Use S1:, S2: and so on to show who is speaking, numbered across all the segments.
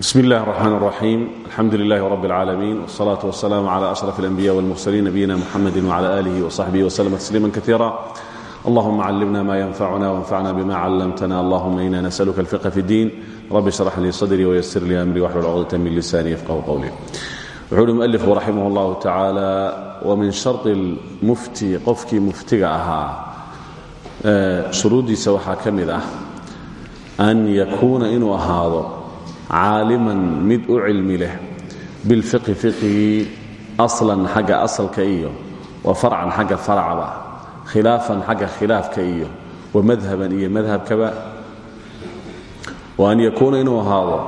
S1: bsm اllah الرحmn الرaxيim alxamdu لlah رb العaalمين والصلاة والسلام عlى أشرف الأنبياء والمرسلين نبيina mحamd وعlى آlih وصaxبه وسلم تسليما كثيرا اللهma cلمna ma ينfعna وانfعna bma cلمtna اللهma إna نسألka الفقه في الdين رb اشرح lii صدري ويسر lii أmري وxلل cقدة min لساني يfقه qwلي wuxuu uhi muألفku raximه الlah taعaalى وmin شharط الmufti qofkii muftiga ahaa shuruuddiisa waxaa ka mid ah an yakuuna inuu ahaado caaliman mid u cilmi leh bilfiqhi fiqhigii aslan xagga asalka iyo wa farcan xagga faracba khilaafan xagga khilaafka iyo wa madhaban iyo madhabkaba. Wa an yakuuna inuu ahaado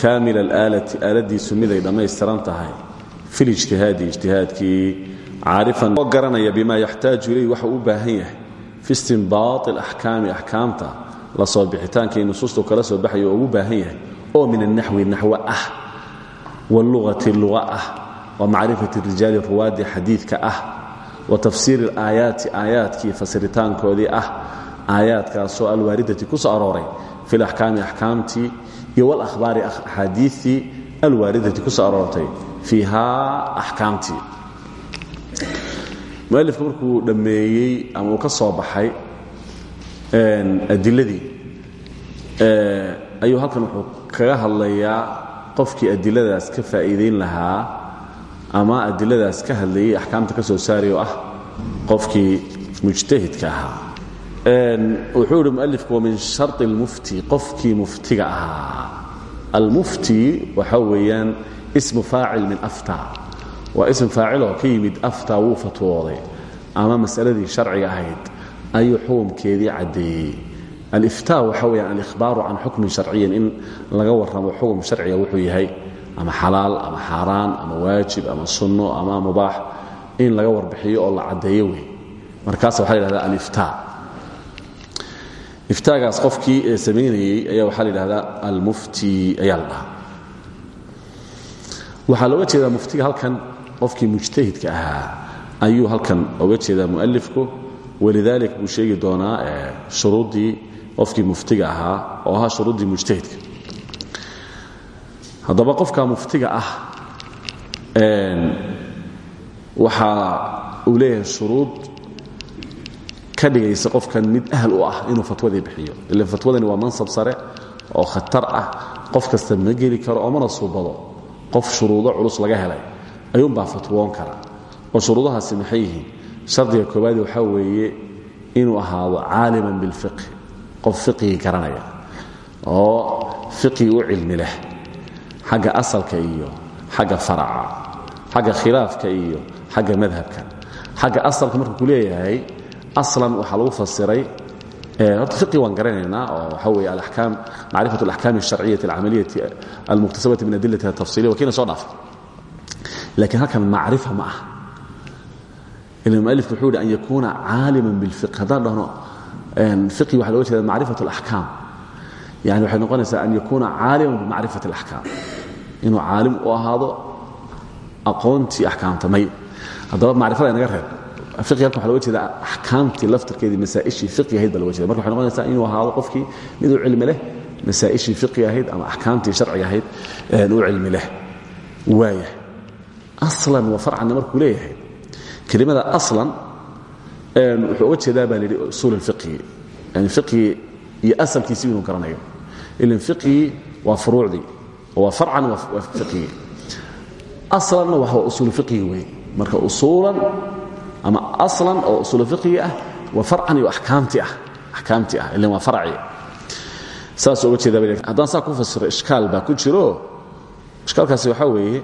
S1: kaamila alaalati aaladiisu miday dhammaystiran tahay filijtihaadi ijtihaadkii caarifan oo garanaya bima yaxtaaju ilayh waxa u baahan yahay fi istinbaati alaxkaami axkaamta la soo bixitaankii nusuustu kala soo baxaya oo ugu baahan yahay oo min anaxwi naxw ah wاluغati luga ah wamacrifati rijaali ruwaadi xadiidka ah wa tafsiiri alaayaati aayaadkii fasiritaankoodii ah aayaadkaasoo alwaaridati ku soo arooray fi laxkaami axkaamtii iyo wlahbaari axaadiitii alwaaridati ku soo aroortay fiiha axkaamtii. Mualifku markuu ama ka soo baxay adiladii ayuu halkan wuxuu kaga hadlayaa qofkii adiladaas ka faa'iidayn lahaa ama adiladaas ka hadlayay axkaamta ka soo saari oo ah qofkii mujtahidka ahaa. Wuxuu ihi mualifku wa min shari اlmufti qofkii muftiga ahaa. Almufti waxa weeyaan ismu faacil min afta. Waa ism faaciloo ka yimid afta wuu ama masaladii sharciga ahayd ayuu xukumkeedii caddeeyey alifta waxa weyaan alihbaaru can xukmin sharciyan in laga warramo xukum sharciga wuxuu yahay ama xalaal ama xaaraan ama waajib ama sunno ama mubaax in laga warbixiyo oo la caddeeyo wey markaas waxa la yhahda alifta. Iftaagaas qofkii samaynayey ayaa waxaa la yidhahdaa almufti ayaa la dhahaa. Waxaa looga jeedaa muftiga halkan qofkii mujtahidka ahaa. Ayuu halkan oga jeedaa mualifku walidalik buu sheegi doonaa shuruuddii qofkii muftiga ahaa oo ahaa shuruuddii mujtahidka. Haddaba qofka muftiga ah waxa uu leeyahay shuruud ka dhigaysa qofkan mid ahl u ah inuu fatwadii bixiyo. Ila fatwadani waa mansab sare oo khatar ah. Qof kasta ma geli karo oo mana suubado. Qof shuruudo culus laga helay ayuunbaa fatwoon kara. Oo shuruudahaasi maxay yihiin? Shardiga koowaadi waxaa weeye inuu ahaado caaliman bilfiqhi qof fiqigii garanaya oo fiqigi u cilmi leh xagga asalka iyo xagga faraca xagga khilaafka iyo xagga madhabka. Xagga asalka markuu ku leeyahay aslan waxaa lagu fasiray horta fiqi waan garanaynaa oo waxaa weeye alaxkaam macrifat alaxkaam alsharciyati alcamaliyati almuktasabati min adilatiha atafsiliya waa kiina soo dhaafay laakiin halkan macrifa ma ah ila mualifku wuxuu yidhi an yakuuna caaliman bilfiq haddaan dhahno fiqi waxa loga jeeda macrifat alaxkaam yani waxay noqonaysaa an yakuuna caaliman bimacrifati alaxkaam inuu caalim u ahaado aqoontii axkaamta may. Haddaba macrifada inaga reeb fiqi halkan waxa loga jeeda axkaamtii laftirkeedii masaa'ishii fiqi ahayd baa loga jeeda marka waxay noqonaysaa inuu ahaado qofkii mid u cilmi leh masaa'ishii fiqi ahayd ama axkaamtii sharciga ahayd u cilmi leh. Waaya aslan wa farcanna markuu leeyahay. Kelimada aslan wuxuu uga jeedaa baa layidhi usuul alfiqhi. Yani fiqhigi iyo asalkiisi inuu garanayo. Ilan fiqhigii waa furuucdii waa farcan waa fiqhigii aslanna waa usuul fiqhigi wey marka usuulan ama aslan oo usuul fiqhigi ah waa farcan iyo akaamti ah axkaamtii ah. Ilan waa farci saasuu uga jeedaa ba haddaan saa ku fasiro ishkaal baa ku jiro. Ishkaalkaasi waxaa weeye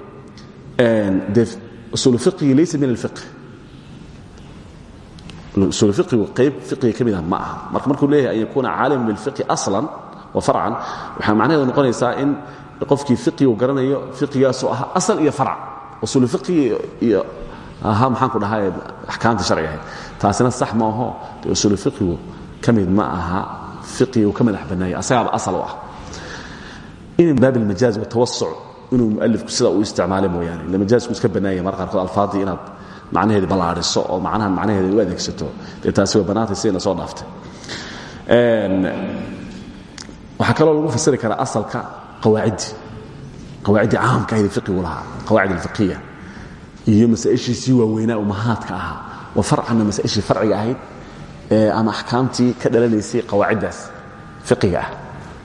S1: dee usuul fiqhigi laysa min alfiqh usul iigu qayb iiga ka mid ah ma aha. Marka markuu leeyahay an yakuuna caaliman bilfiqhi aslan wa farcan waxaa macnaheedu noqonaysaa in qofkii fiqigu garanayo fiqigaasoo ah asal iyo farc. Usul fiqigi iyo ahaa maxaan ku dhahay axkaamta sharciga ahayd. Taasina sax ma aho dee usul fiqigu ka mid ma aha fiqigu ka madax bannaaya asagaaba asal u ah. In baab ilmajaaz watawasuc inuu mualifku sida uu isticmaale mooyaane. Ila majaazku iska bannaanya mar qaarkood alfaadii inaad macnaheedi ballaadhiso oo macnahan macnaheeda u adeegsato. Dee taasi waa bannaantay sidayna soo dhaaftay. Waxaa kaloo lagu fasiri karaa asalka qawaaciddii qawaaciddii caamka ahayd fiqigu lahaa qawaacid alfiqiya iyo masaaishiisii waaweynaa umahaadka ahaa. Wa farcanna masaaishii farciga ahayd ama axkaamtii ka dhalanaysay qawaaciddaas fiqiga ah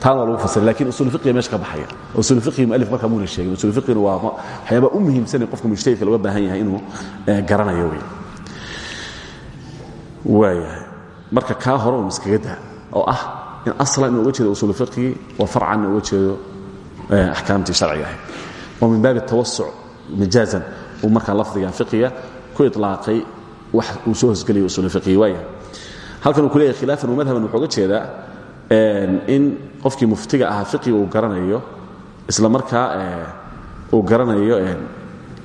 S1: taana lagu fasira laakiin usul fiqiga meesha ka baxaya. Usul fiqiga mualif markaa muuna sheegin. Usul fiqiguna waa waxyaabaa u muhiimsanay qofka mujtahidka looga baahan yahay inuu garanayo wey waayahay. Marka kaa hore un iskaga daa oo ah in aslan inu uga jeedo usul fiqigii wa farcan uga jeedo axkaamtii sharciga ahayd oo min baabi tawasuc majaazan uu markaa lafdigan fiqiga ku ilaaqay wax uu soo hosgelaya usul fiqigi waayahay. Halkan uu ku leeyahay khilaafan wa madhaban wuxuu uga jeedaa in qofkii muftiga ahaa fiqiga uu garanayo isla markaa uu garanayo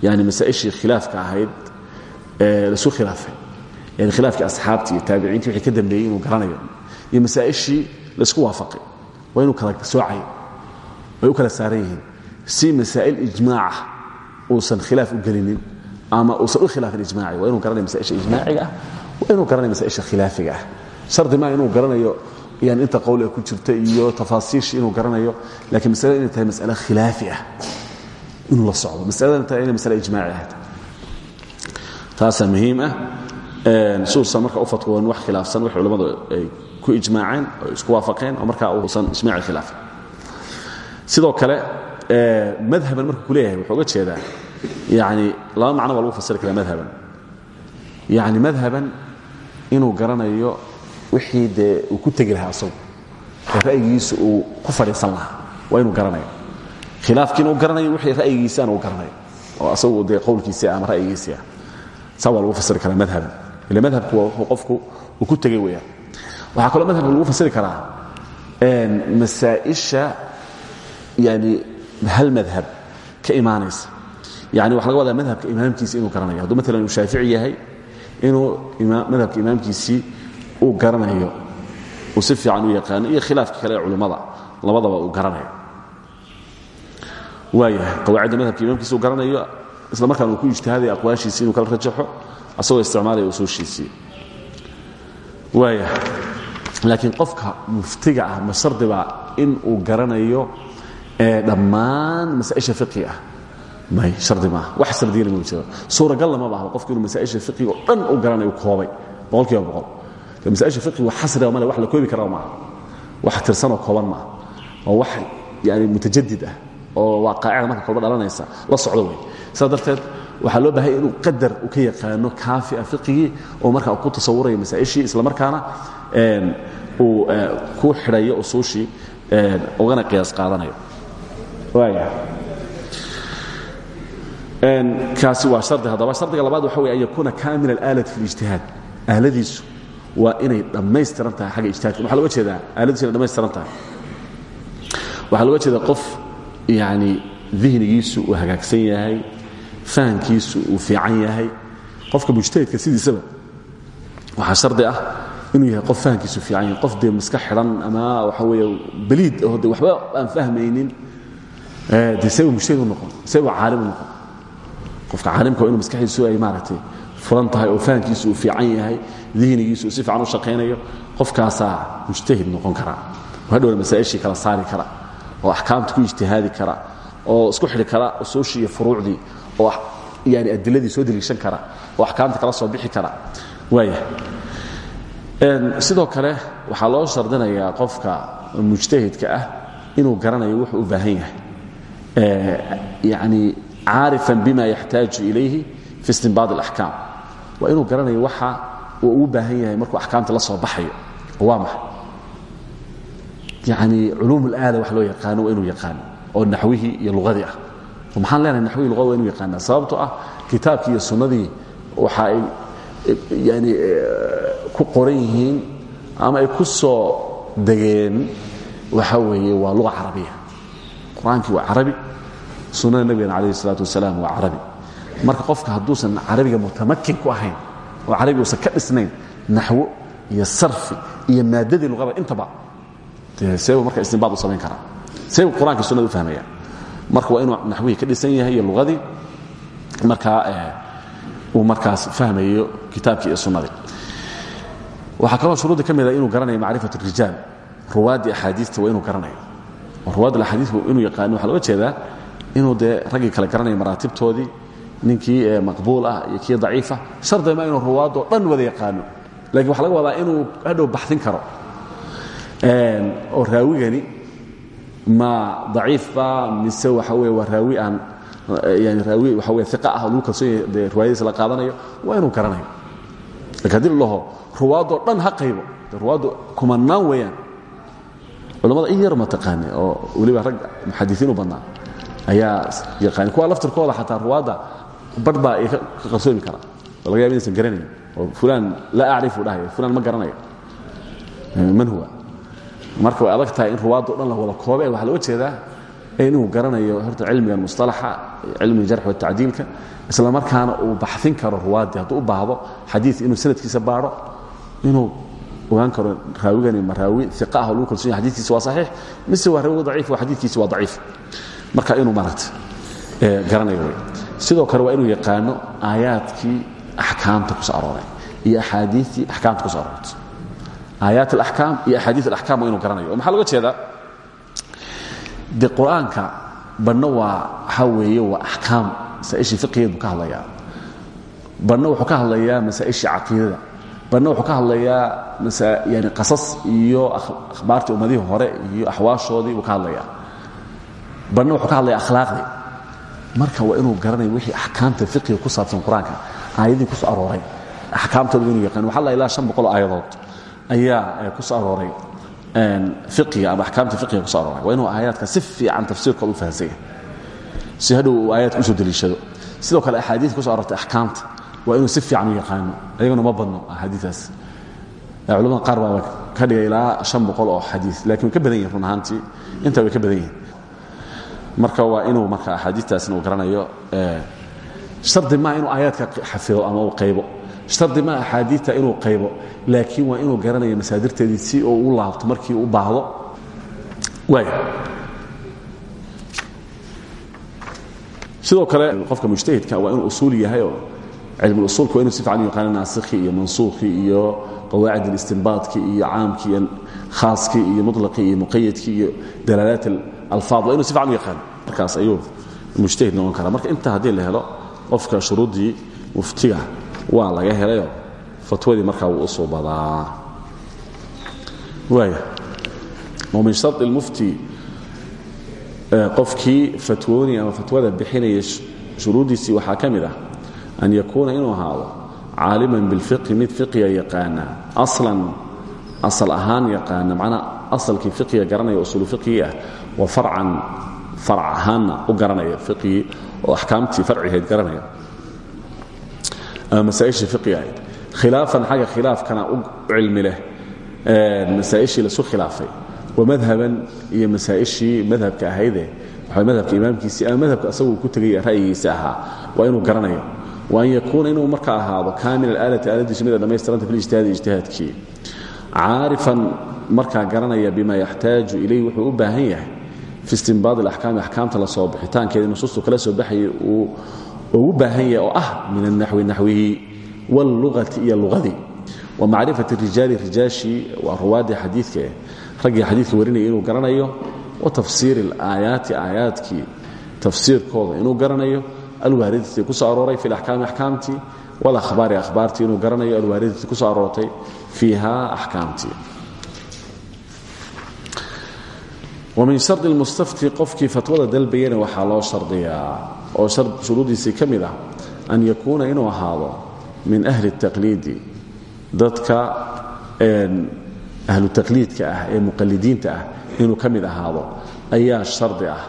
S1: yani masaa'ishii khilaafka ahayd lasu khilaafay. Yani khilaafkii asxaabtii iyo taabiciintii wixii ka dambeeyey inuu garanayo. Iyo masaa'ishii la isku waafaqay. Waa inuu kala soocay. Way u kala saaran yihiin. Si masaa'il ijmaaca uusan khilaaf u gelinin ama uusan u khilaafin ijmaaci waa inuu garanaya masaisha ijmaaciga ah. Waa inuu garanaya masaisha khilaafiga ah. Shardi maa inuu garanayo yani inta qowl ee ku jirta iyo tafaasiish inuu garanayo lakiin masalada inay tahay masale khilaafi ah. Inuu la socdo. Masaladana tahay inay masale ijmaaci ahayd. Taasaa muhiim ah. Suusan marka u fatwoon wax khilaafsan wax culammadu ay ku ijmaaceen oo isku waafaqeen oo markaa uusan ijmaaci khilaafin sidoo kale madhaban markuu ku leeyahay wuxuu uga jeedaa yani laba macno baa lagu fasiri karaa madhaban. Yani madhaban inuu garanayo wixii dee uu ku tegi lahaa asagu. Ee ra'yigiisa uu ku fadhiisan lahaa. Waa inuu garanayo. Khilaafkiina uu garanayo wixii ra'yigiisaana uu garanayo. Oo asagu dee qowlkiisii ama ra'yigiisii ah. Saa waa lagu fasiri karaa madhaban. Ila madhabku waa qofku uu ku tegey weeyaan. Waxaa kaloo madhabka lagu fasiri karaa masaa'isha yani hal madhab ka imaanaysa. Yani waxa laga wadaa madhabka imaamkiisi inuu garanayo. Hadduu maalan uu shaafici yahay inuu madhabka imaamkiisii uu garanayo uu si fiican u yaqaano iyo khilaafka kale ee culummada labadaba uu garanayo. Waayahay qawaacidda madhabka imaamkiisa uu garanayo isla markaan uu ku ijtihaadaya aqwaashiisii inuu kala rajaxo asagoo isticmaalaya usuushiisii. Waayahay laakiin qofka muftiga ah ma shardiba in uu garanayo dhammaan masaaisha fiqiga ah. May hardi maaha. Wax sardiyana ma jiro suuragalna ma bahba qofku inuu masaaisha fiqiga oo dhan u garanayo koobay. Boqol kiiba boqol masaaisha fiqiga wax xasriga male wax la koobi karaa maaha. Wax tirsanoo kooban maaha. Oo wax yani mutajadid ah oo waa qaacida marka kolba dhalanaysa la socdo wey sidaa darteed waxaa loo baahaya inuu qadar u ka yaqaano kaafia fiqigii oo markaa ku tasawurayo masaa'ishii isla markaana uu ku xidhayo usuushii ugana qiyaas qaadanayo. Kaasi waa hardi haddaba. Hardiga labaad waxa wey an yakuuna kaamil alaalat fi اlijtihaad aaladiisu waa inay dhammaystiran tahay xagga ijtihadka waxa loga jeedaa aaladiisu inay dhammaystiran tahay. Waxaa loga jeeda qof yani dihnigiisu uu hagaagsan yahay fahamkiisu uu fiican yahay. Qofka mujtahidka sidiisaba waxaa shardi ah inuu yahay qof fahamkiisu fiican yahay. Qof dee maska xidhan ama waxa weeye beliid oo de waxba aan fahmaynin de sebu mujtahid u noqon sebu caalim u noqon. Qofka caalimka waa inu maskaxdiisu ay maaragtay furan tahay oo fahamkiisu uu fiican yahay dihnigiisu si fiican u shaqaynayo qofkaasaa mujtahid noqon kara oo hadhowna masaa'ishii kala saari kara oo axkaamta ku ijtihaadi kara oo isku xidhi kara usuushii iyo furuucdii oo yani adiladii soo deliishan kara oo axkaamta kala soo bixi kara waaya sidoo kale waxaa loo shardinayaa qofka mujtahidka ah inuu garanayo wuxuu u baahan yahay yani caarifan bima yaxtaaju ilayhi fi istinbaad اlaxkaam waa inuu garanayo waxa uu ugu baahan yahay markuu axkaamta la soo baxayo. Oo waa maxay? Yani culuum اlaala wax loo yaqaano waa inuu yaqaano oo naxwihii iyo lugadii ah. Maxaan leenahay naxwihii luqada waa inuu yaqaanaa. Sababto ah kitaabkii iyo sunnadii waxa ay yani ku qoran yihiin ama ay ku soo degeen waxa weeye waa luga carabiya. Qur'aankii waa carabi sunnada nebigana calayh isalaatu wasalaam waa carabi. Marka qofka hadduusan carabiga mutamakin ku ahayn oo carabiga uusan ka dhisnayn naxwo iyo sarfi iyo maadadii luqada intaba. Dee seebu marka istinbaad u samayn karaa seebu qur'aanka sunnada u fahmaya. Marka waa inuu naxwihii ka dhisan yahay iyo luqadii. Markaa uu markaas fahmayo kitaabkii iyo sunnadii. Waxaa kaloo shuruudda ka mida inuu garanayo macrifat rijaal. Ruwaaddii axaadiista waa inuu garanayo. Oo ruwaad axaadiis inuu yaqaano. Waxaa looga jeedaa inuu dee raggii kale garanaya maraatibtoodii ninkii maqbuul ah iyo kii daciifa shardi ma inuu ruwaadoo dhan wada yaqaano. Lakiin waxa laga wadaa inuu hadhow baxin karo. Oo raawigani ma daciifba mise waxa weye waa raawi aan yani raawi waxa weye iqa ah oo lagu kalsoon yahay dee riwaayadiisa la qaadanayo waa inuu garanayo. Lakin haddii la dhaho ruwaadoo dhan ha qaybo. De ruwaaddu kumanaan weeyaan. Culamada in yar ma taqaane oo weliba rag muxadisiin u badnaa ayaa yaqaani kuwa laftirkooda xataa ruwaadda badh baa ka qarsoomi karaan oo laga yaba inaysan garanayn. Oo fulaan laa acrifu dhahayo fulaan ma garanayo. Man huwa? Marka way adag tahay in ruwaaddo dhan la wada koobe waxaa looga jeedaa inuu garanayo horta cilmigan musطalaxa cilmiga jarx watacdiilka isla markaana uu baxin karo ruwaaddii hadduu u baahdo xadiid inuu sanadkiisa baadho inuu ogaan karo raawigani ma raawi iqa ah oo lagu kalsoon yahay xadiidkiisa waa saxiix mise waa raawi daciif oo xadiidkiisa waa daciif. Marka inuu maaragta garanayo. wey sidoo kale waa inuu yaqaano aayaadkii axkaamta ku soo arooray iyo axaadiitii axkaamta ku soo aroortay. Aayaat alaxkaam iyo axaadiis alaxkaam waa inuu garanayo. Oo maxaa loga jeedaa? De qur'aanka badhna waa waxaa weeye waa axkaam masaa'ishii fiqigeed buu ka hadlayaa. Badhna wuxuu ka hadlayaa masaa'ishii caqiidada. Badhna wuxuu ka hadlayaa yani qasas iyo akhbaartii ummadihii hore iyo axwaashoodii buu ka hadlayaa. Badhna wuxuu ka hadlaya akhlaaqdii marka waa inuu garanayo wixii axkaamta fiqiga ku saabsan qur'aanka. Aayadii ku soo arooray. Axkaamtooda waa inuu yaqaan. Waxa la ilaa shan boqol aayadood ayaa ku soo arooray. Iiga ama axkaamta iiga ku so arooray. Waa inuu aayaadka si fiican tafsiirkooda u fahansanya si hadhow uu aayaadka u soo deliishado sidoo kale axaadiis ku so arortay axkaamta. Waa inuu si fiican u yaqaano. Ayaguna ma badno axaadiiaas culamada qaar baa ka dhigay ilaa an boqol oo xadii laakiin way ka badan yihiin run ahaantii. Intaa way ka badan yihiin marka waa inuu marka axaadiistaasna uu garanayo shardi maa inuu aayaadka xafido ama uu qaybo. Shardi maa axaadiita inuu qaybo laakiin waa inuu garanayo masaadirteedii si uu u laabto markii u baahdo. Waay sidoo kale qofka mujtahidka waa inuu usuul yahay oo cilmuusuulka waa inu si fiican u yaqaano naasikhi iyo mansuukhii iyo qawaacid اlistinbaadkii iyo caamkii iyo khaaskii iyo muطlaqii iyo muqayadkii iyo dalaalaat alfaad waa inu si fiican u yaqaano markaas ayuu mujtahid noqon karaa. Marka intaa haddii la helo qofka shuruuddii muftiga waa laga helayo fatwadii markaa wuu u suubadaa waaya wa min shari اlmufti qofkii fatwooni ama fatwada bixinaya shuruuddiisii waxaa ka mid ah an yakuuna inuu ahaado caaliman bilfiqhi mid fiqiga yaqaana aslan asal ahaan yaqaana macnaa asalkii fiqiga garanaya usuulu fiqigii ah wa farcan farc ahaanna u garanaya fiqigii oo axkaamtii farcigeed garanaya. Ama masaaishii fiqiga ahayd. Khilaafan xagga khilaafkana u cilmi leh. Masaaishii lasu khilaafay. Wamadhaban iyo masaaishii madhabka ahayde waxa madhabka imaamkiisii ama madhabka asaguu ku tegay ra'yigiisa ahaa. Waa inuu garanayo. Wa an yakuuna inuu marka ahaado kaamil alaalati aaladiisu mida dhammaystiranta filijtihaadi ijtihaadkii. Caarifan markaa garanaya bima yaxtaaju ilayh wuxuu u baahan yahay fi istinbaad alaxkaami axkaamta la soo bixitaankeeda nusuustu kala soo baxayay uu ugu baahan yahay oo ah min anaxwi naxwihi wاlluqati iyo luqadii wa macrifati rijaali rijaashii waa ruwaaddii xadiidkae raggii xadiidka warinaya inuu garanayo wa tafsiiri alaayaati aayaadkii tafsiirkooda inuu garanayo alwaaridatii ku soo arooray fi laxkaami axkaamtii walakhbaari akhbaartii inuu garanayo alwaaridatii ku soo aroortay fiiha axkaamtii wamin shardi lmustafti qofkii fatwada dalbayana waxaa loo shardiyaa oo shuruuddiisii ka mid ah an yakuuna inuu ahaado min ahli taqliidi dadka ahlu taqliidka ah ee muqalidiinta ah inuu ka mid ahaado. Ayaa shardi ah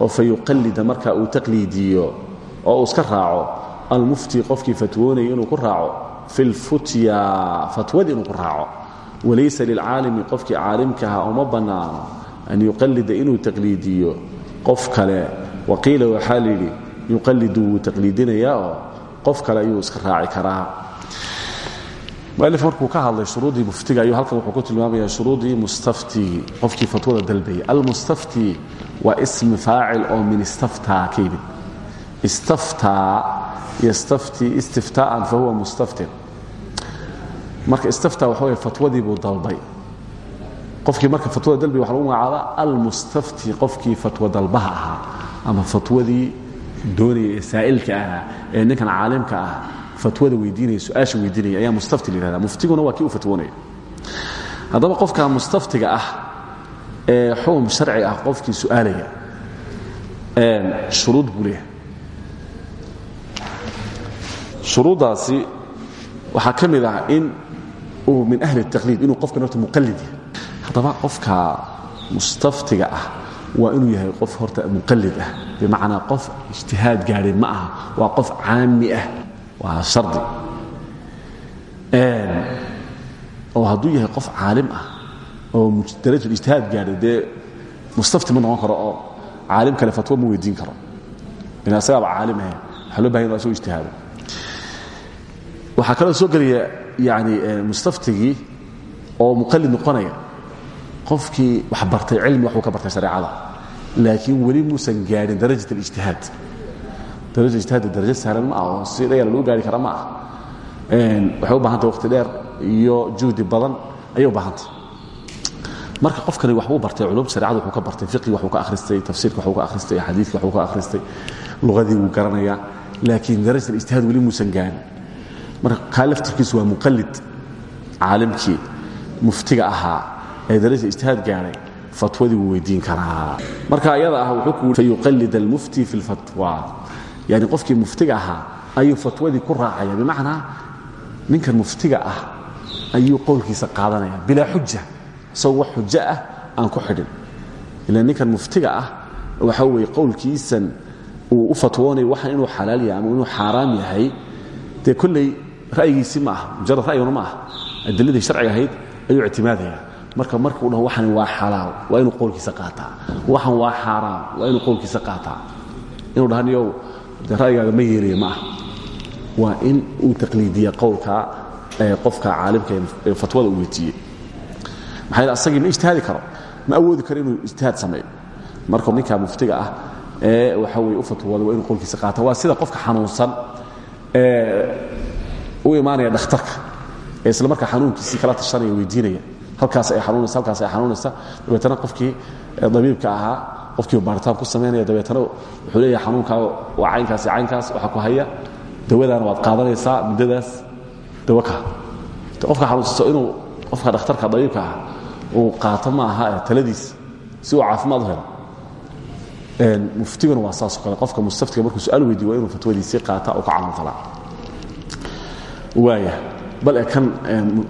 S1: oo fa yuqalida marka uu taqliidiyo oo uu iska raaco almufti qofkii fatwoonaya inuu ku raaco fi lfutya fatwadii inuu ku raaco. Walaysa lilcaalimi an yuqallida inuu taqliidiyo qof kale waqiila waxaa layidhi yuqallidu wuu taqliidinayaa oo qof kale ayuu iska raaci karaa mualif markuu ka hadlay shuruuddii muftiga ayuu halkan wuxuu ku tilmaamaya shuruuddii mustaftii qofkii fatwada dalbayay almustafti waa ismi faacil oo min istaftaa ka yimid istaftaa yastaftii istiftaa'an fa huwa mustaftin marka istaftaa waxa wey fatwadii dalbay qofkii marka fatwada dalbay waxa lagu magacaabaa almustafti qofkii fatwa dalbaha ahaa ama fatwadii doonaya ee saa'ilka ahaa ee ninkan caalimka ah fatwada weydiinaya su'aasha weydiinaya ayaa mustafti la yihahda muftiguna waa kii u fatwoonaya haddaba qofka mustaftiga ah ee xukun sharci ah qofkii su'aalaya shuruud buu leeyahay. Shuruuddaasi waxaa ka mid ah in uu min ahli الtaqliid inuu qofkan horta muqalid yahay haddaba qofka mustaftiga ah waa inuu yahay qof horta muqalid ah. Bimacnaa qof ijtihaad gaadhay ma aha waa qof caami ah waa shardi. Oo hadduu yahay qof caalim ah oo darajul ijtihaad gaadhay dee mustafti ma noqon karo oo caalim kale fatwo ma weydiin karo. Ila asagaaba caalim ahe waxaa loo baahan inu asoo ijtihaado. Waxaa kaloo soo gelaya yani mustaftigii oo muqalid noqonaya qofkii wax bartay cilmi waxbuu ka bartay shareecada. Laakiin weli muusan gaadhin darajat alijtihaad. Darajat ijtihaad darajo sahlan ma ah oo si dhayala lagu gaari kara ma ah waxay u baahantay waqti dheer iyo juhdi badan ayay u baahantay. Marka qofkani waxbuu bartay culumta sharecada wuxuu ka bartay fiqigi waxuu ka akhristay tafsiirka waxuu ka akhristay xadiidka waxuu ka akhristay luqadii wuu garanayaa. Laakiin darajat alijtihaad weli muusan gaarin. Marka kaa laftirkiisu waa muqalid caalimkii muftiga ahaa ee daraja ijtihaad gaadhay fatwadii wuu weydiin karaa. Marka ayada ah wuxuu ku fayuqallid almufti fi lfatwa yani qofkii muftiga ahaa ayuu fatwadii ku raacaya bimacnaa ninkan muftiga ah ayuu qowlkiisa qaadanaya bilaa xuja isagoo wax xujo ah aan ku xidhin. Ila ninkan muftiga ah waxa weeye qowlkiisan uu u fatwoonayo waxan inuu xalaal yahay ama inuu xaaraam yahay. Dee kolley ra'yigiisi ma ah mujarad ra'yiguna ma ah adiladii sharciga ahayd ayuu ictimaadaya marka markuu dhaho waxan waa xalaal waa inuu qowlkiisa qaataa. Waxan waa xaaraam waa inuu qowlkiisa qaataa. Inuu dhahaniyow de ra'yigaaga ma yeelaya ma ah waa in uu taqliidiya qowlka qofka caalimka ee fatwada uu weydiiyey. Maxaa yeel asagii ma ijtihaadi karo ma awoodi karo inuu ijtihaad sameeyo. Marka ninkaa muftiga ah ee waxa weye u fatwooda waa inuu qowlkiisa qaata waa sida qofka xanuunsan ee u imaanaya dhakhtarka ee isla markaa xanuunkiisii kala tashanaya weydiinaya halkaas ay xanuunaysa halkaas ay xanuunaysa. Dabeetana qofkii dabiibka ahaa qofkii baaritaan ku samaynaya dabeetana wuxuu leeyahay xanuunkaaga waa caynkaas iyo caynkaas waxaa ku haya. Dawadaana waad qaadanaysaa muddadaas. Dawo ka. Qofka xanuunsato inuu qofka dhakhtarka dabiibka ah uu qaato ma aha taladiis si uu caafimaad u helo. Muftiguna waa saasoo kale. Qofka mustaftiga markuu su'aal weydiyo waa inuu fatwadiisii qaata oo ka camalfalaa waaya bal e kan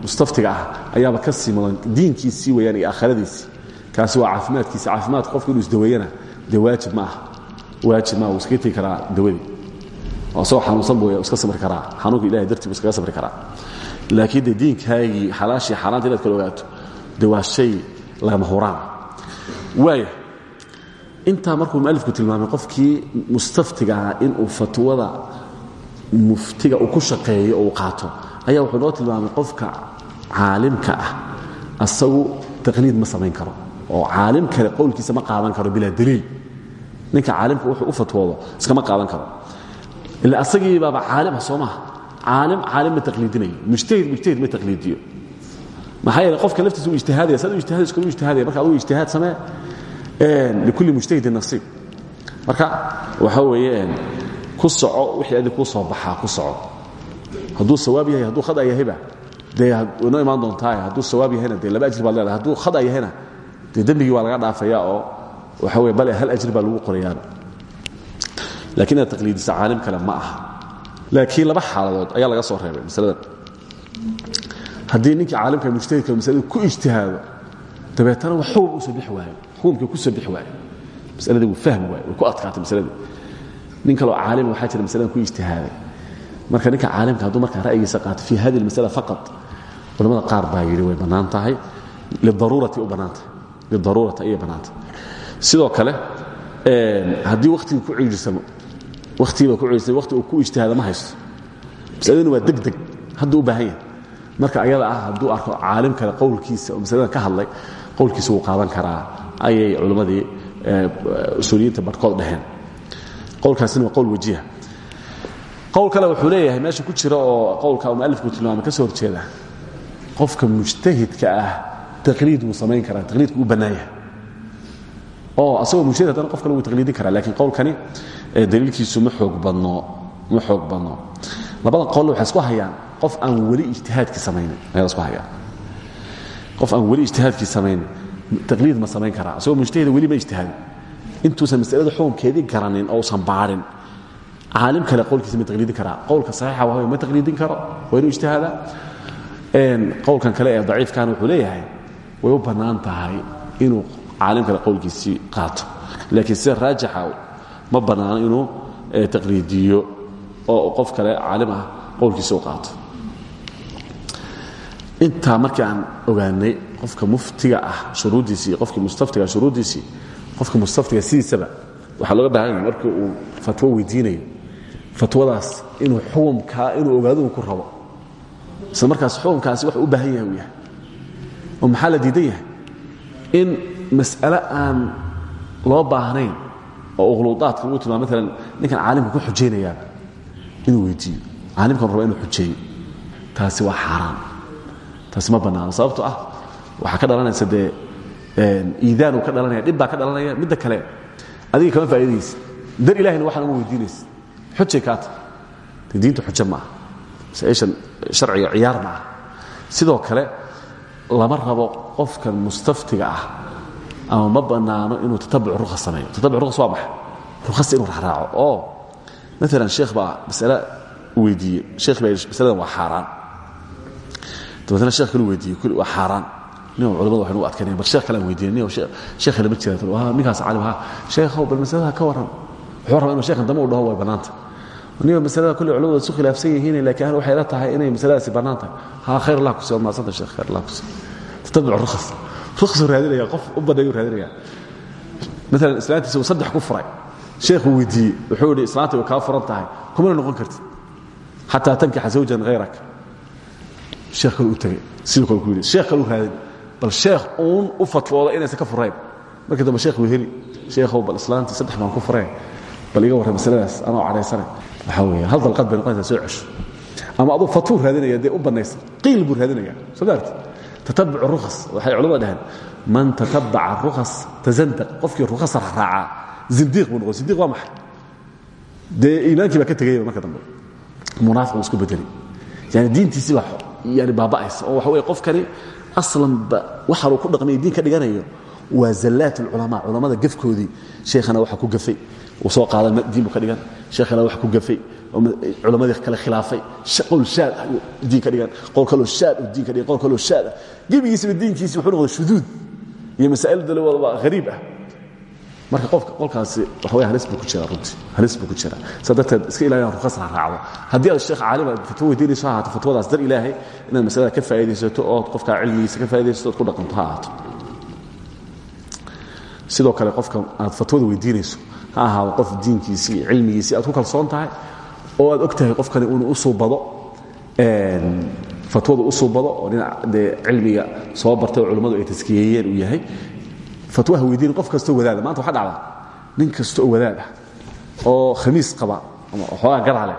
S1: mustaftiga ah ayaaba ka sii mudan diinkiisii iyo aakhiradiisii kaasi waa caafimaadkiisi caafimaadka qofka inuu isdaweeyana dee ma aha waajib maaha wuu iskaga tegi karaa dawadii oo isagoo xanuunsan buu iska samri karaa. Xanuunka ilahay dartii buu iskaga samri laakiin dee diinkaagii xalaashii inaad kala ogaato dee waa shay lagama huraan. Waaya intaa markuu tilmaamay qofkii mustaftiga ahaa inuu fatwada muftiga uu ku shaqeeyo oo qaato ayaa wuxuu noo tilmaamay qofka caalimka ah asagu taqliid ma samayn karo oo caalim kale qowlkiisa ma qaadan karo bilaa daliil. Ninka caalimka wuxuu u fatwoodo iskama qaadan karo. Ila asagii baaba caalim ah soo maha caalim caalim ma taqliidinayo. Mujtahid mujtahid ma taqliidiyo. Maxaa yeele qofka laftiisa uu ijtihaadaya sad u ijtihaadayso iskama ijtihaadaya marka adugu ijtihaad samee likulli mujtahidin nasiib marka waxaa weeye ku soco wixii adi kuu soo baxaa ku soco hadduu sawaab yahay hadduu khada yahayba dee noo imaan doontaa hadduu sawaab yahayna dee laba ajir baad leedahay. Hadduu khada yahayna dee dembigii waa laga dhaafaya oo waxa weye bale hal ajir baa lagu qorayaaba lakiin inaad taqliidisa caalim kale ma aha. Laakiin laba xaaladood ayaa laga soo reebay masaladan. Haddii ninkii caalimka mujtahidka masalada ku ijtihaado dabeetana wax xugum u soo bixi waayo. Xukumkii ku soo bixi waayo. Masaladii wuu fahmi waayo way ku adkaatay masaladii nin kaloo caalim waxaa jira masaladan ku ijtihaaday marka ninka caalimka hadduu markaa ra'yigiisa qaato fi hadi اlmasala faqat culamada qaar baa yidhi way bannaan tahay lidaruurati u bannaan tahay lidaruurati ayay bannaan tahay. Sidoo kale haddii wakhtigii ku ciirsamo wakhtigiiba ku ciirsamo wakhti uu ku ijtihaada ma haysto. Masaladani waa deg deg hadduu u baahan yahay. Marka ayada ah hadduu arko caalim kale qowlkiisa oo masaladan ka hadlay qowlkiisa wuu qaadan karaa ayay culimmadii usuuliyiinta barhkood dhaheen. Qowlkaasina waa qowl wajiha qowl kale wuxuu leeyahay meesha ku jira oo qowlka mualifku tilmaamay ka soo horjeeda qofka mujtahidka ah taqliid wuu samayn karaa taqliidku u bannaan yahay. Oo asagoo mujtahid haddana qof kale wuu taqliidin karaa lakiin qowlkani daliilkiisu ma xoog badno ma xoog badno. Labada qowl waxay isku hayaan qof aan weli ijtihaadkii samaynin ayaa isku hayaan qof aan weli ijtihaadkii samaynin taqliid ma samayn karaa. Asagoo mujtahida weli ma ijtihaadin. Intuusan masalada xukunkeedii garanin oo usan baarin caalim kale qowlkiisa ma taqliidin karaa. Qowlka saxiixa waa ma taqliidin karo. Waa inuu ijtihaada qowlkan kale ee daciifkana wuxuu leeyahay way u bannaan tahay inuu caalim kale qowlkiisii qaato. Laakiin sida raajixa ma bannaano inuu taqliidiyo oo qof kale caalim ah qowlkiisa u qaato. Intaa markii aan ogaanay qofka muftiga ah shuruuddiisii iyo qofkii mustaftiga shuruuddiisii qofka mustaftiga sidiisaba waxaa looga baahan yahay markii uu fatwo weydiinayo fatwadaas inuu xukumkaa inuu ogaado uu ku rabo. Isla markaas xukumkaasi wax u baahan yahay uu yahay. Oo maxaa la diidan yahay? In mas'ale aan loo baahnayn oo ukhluudaadka lagu tilmaamo maalan ninkan caalimka ku xujaynayaaba inuu weydiiyo. Caalimkan raba inuu xujeeyo taasi waa xaaraan. Taasi ma bannaano. Sababto ah waxaa ka dhalanaysa dee iidaan uu ka dhalanaya dhib baa ka dhalanaya. Midda kale adiga kama faa'idaysa dar ilahina waxaan uma weydiinaysa xujay kaa tahay dee diinta xujo ma aha masaa'ishan sharciga ciyaar ma aha sidoo kale lama rabo qofkan mustaftiga ah ama ma bannaano inuu tatabuc rukhas sameeyo. Tatabuc rukhas waa maxay? Rukhas inuu raaraaco oo maalan sheekh baa masale weydiiyey. Sheekh baa masaladan waa xaaraan. Dabeetna sheekh kalu weydiiyey kuli waa xaaraan. Nin culamada waxay ugu adkaynayaan bal sheekh kalaan weydiiyey nin sheekh lama jira waa ninkaas caalim ha sheekhow bal masalada ka warran wuxuu rabaa inuu sheekhan dambe u dhaho way bannaanta. Niba masalada kulli culamadu isu khilaafsan yihiin laakiin ahlu waxay la tahay inay masaladaasi bannaan tahay ha khayr allah ku sii waad mahadsanta sheekh khayr allah ku sii tatabuc rukhas rukhasuu raadinaya qof u banneeyuu raadinaya. Maalan islaantiisa uu saddex ku furay. Sheekhuu weydiiyey wuxuu yidhi islaanta way kaa furan tahay kumana noqon kartid. Xataa tankixa zawjan hayrak sheekh kale u tegey siduu kale ku yidhi sheekh kale u raadin bal sheekh uun u fatwooda inaysan ka furayn. Markii dambe sheekh wuu heli. Sheekhow bal islaantii saddex baan ku fureen bal iga warran masaladaas anoo cadhaysanay waxaa weeye hal dalqad bay noqonaysaa soo cesho. Ama aduu fatwuu raadinaya dee u bannaysan qiil buu raadinaya. Soo maarti tatabuc rukhas waxay culamada dhaheen man tatabaca rukhas tazandaq. Qofkii rukhasa raacaa zindiiq buu noqon zindiiq waa maxay? Dee iimaankii baa ka tegayba marka dambe. Munaafiq buu isku bedeli yani diintiisii baa yani baaba'aysa oo waxa weye qofkani aslanba waxaanuu ku dhaqmay diin ka dhiganayo waa zallaat ulculamaa culammada gafkoodii sheekhana waxa ku gafay uu soo qaadan diin ka dhigan. Sheekhana waxa ku gafay culammadii kale khilaafay. Qowl shaad diin ka dhigan. Qowl kaloo shaad diin ka dhigan. Qowl kaloo shaad ah. Gebigiisaba diinkiisi wuxuu noqday shuduud. Iyo masaa'il dalawada hariib ah. Marka qofka qolkaasi waxa way halis ku jiraa runtii. Halis ku jiraa. Saa iska rukhas ha raacdo. Haddii aad sheekh caalim aad fatwo weydiinayso ha ahaato fatwadaas ilaahay inaad masalada ka faa'iidaysato ood qofkaa cilmigiisa ka faa'iidaysato ku dhaqanto ha sidoo kale qofka aad fatwada weydiinayso ha ahaado qof diinkiisii iyo cilmigiisii aad ku kalsoon tahay oo aad og tahay qofkani inuu u suubado fatwada u suubado oo dhinac dee cilmiga soo bartay oo culimmadu ay taskiyeeyeen uu yahay. Fatwaha weydiin qof kastoo wadaada maanta waxa dhacda nin kasta oo wadaad ah oo khamiis qaba ama xoogaa garaa leh.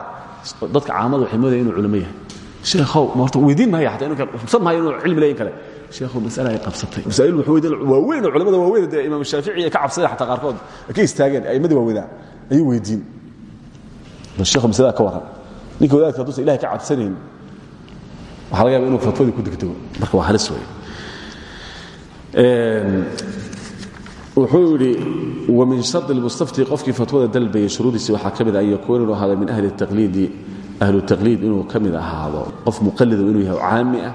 S1: Dadka caamadu waxay moodaya inuu culimo yahay. Sheekhow ma horta weydiin maayo xataa inuu hubsan maayo inuu cilmi leeyin kale waaweyn oo culimada waaweyn dee imaam shaafici ka cabsadeen xataa qaarkood ka istaageen a'imadii waaweynaa ayuu weydiin. Bal sheekhow masalada ka warran ninka wadaadka hadduusan ilahay ka cabsanayn waxaa laga yaaba inuu fatwadii ku degdego. Marka waa halis weeye. Wuxuu yidhi wamin shari mustafti qofkii fatwada dalbaya shuruudiisi waxaa ka mid an yakuun inuu ahaado min ahli taqliidi ahlu taqliid inuu ka mid ahaado. Qof muqalida inuu yahay caami ah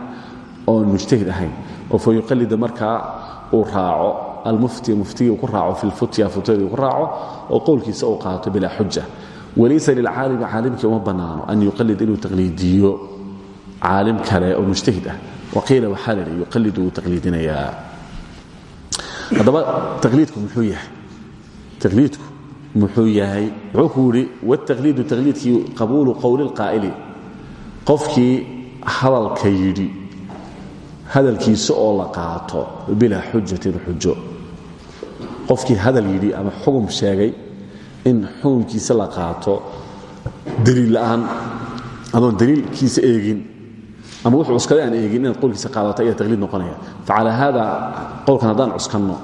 S1: oon mujtahid ahayn oo fa yuqalida markaa uu raaco almufti muftigii ku raaco fi lfutya futyadii ku raaco oo qowlkiisa uu qaato bilaa xuja walaysa lilcaalimi caalimkii uma bannaano an yuqalid inuu taqliidiyo caalim kale oo mujtahid ah. Waqiila waxaa la yidhi yuqalidu wuu taqliidinayaa. Haddaba taqliidku muxuu yahay? Taqliidku muxuu yahay? Wuxuu ku yidhi wاtaqliidu taqliidkii qabuulu qowli اlqaa'ili qofkii hadalka yidhi hadalkiisa oo la qaato bilaa xujatin xujo. Qofkii hadal yidhi ama xugum sheegay in xukumkiisa la qaato daliil la'aan adoon daliilkiisa eegin ama wuxuu cuskaday eegin inaad qowlkiisa qaadato ayaa taqliid noqonaya. Facalaa haada qowlkan haddaan cuskanno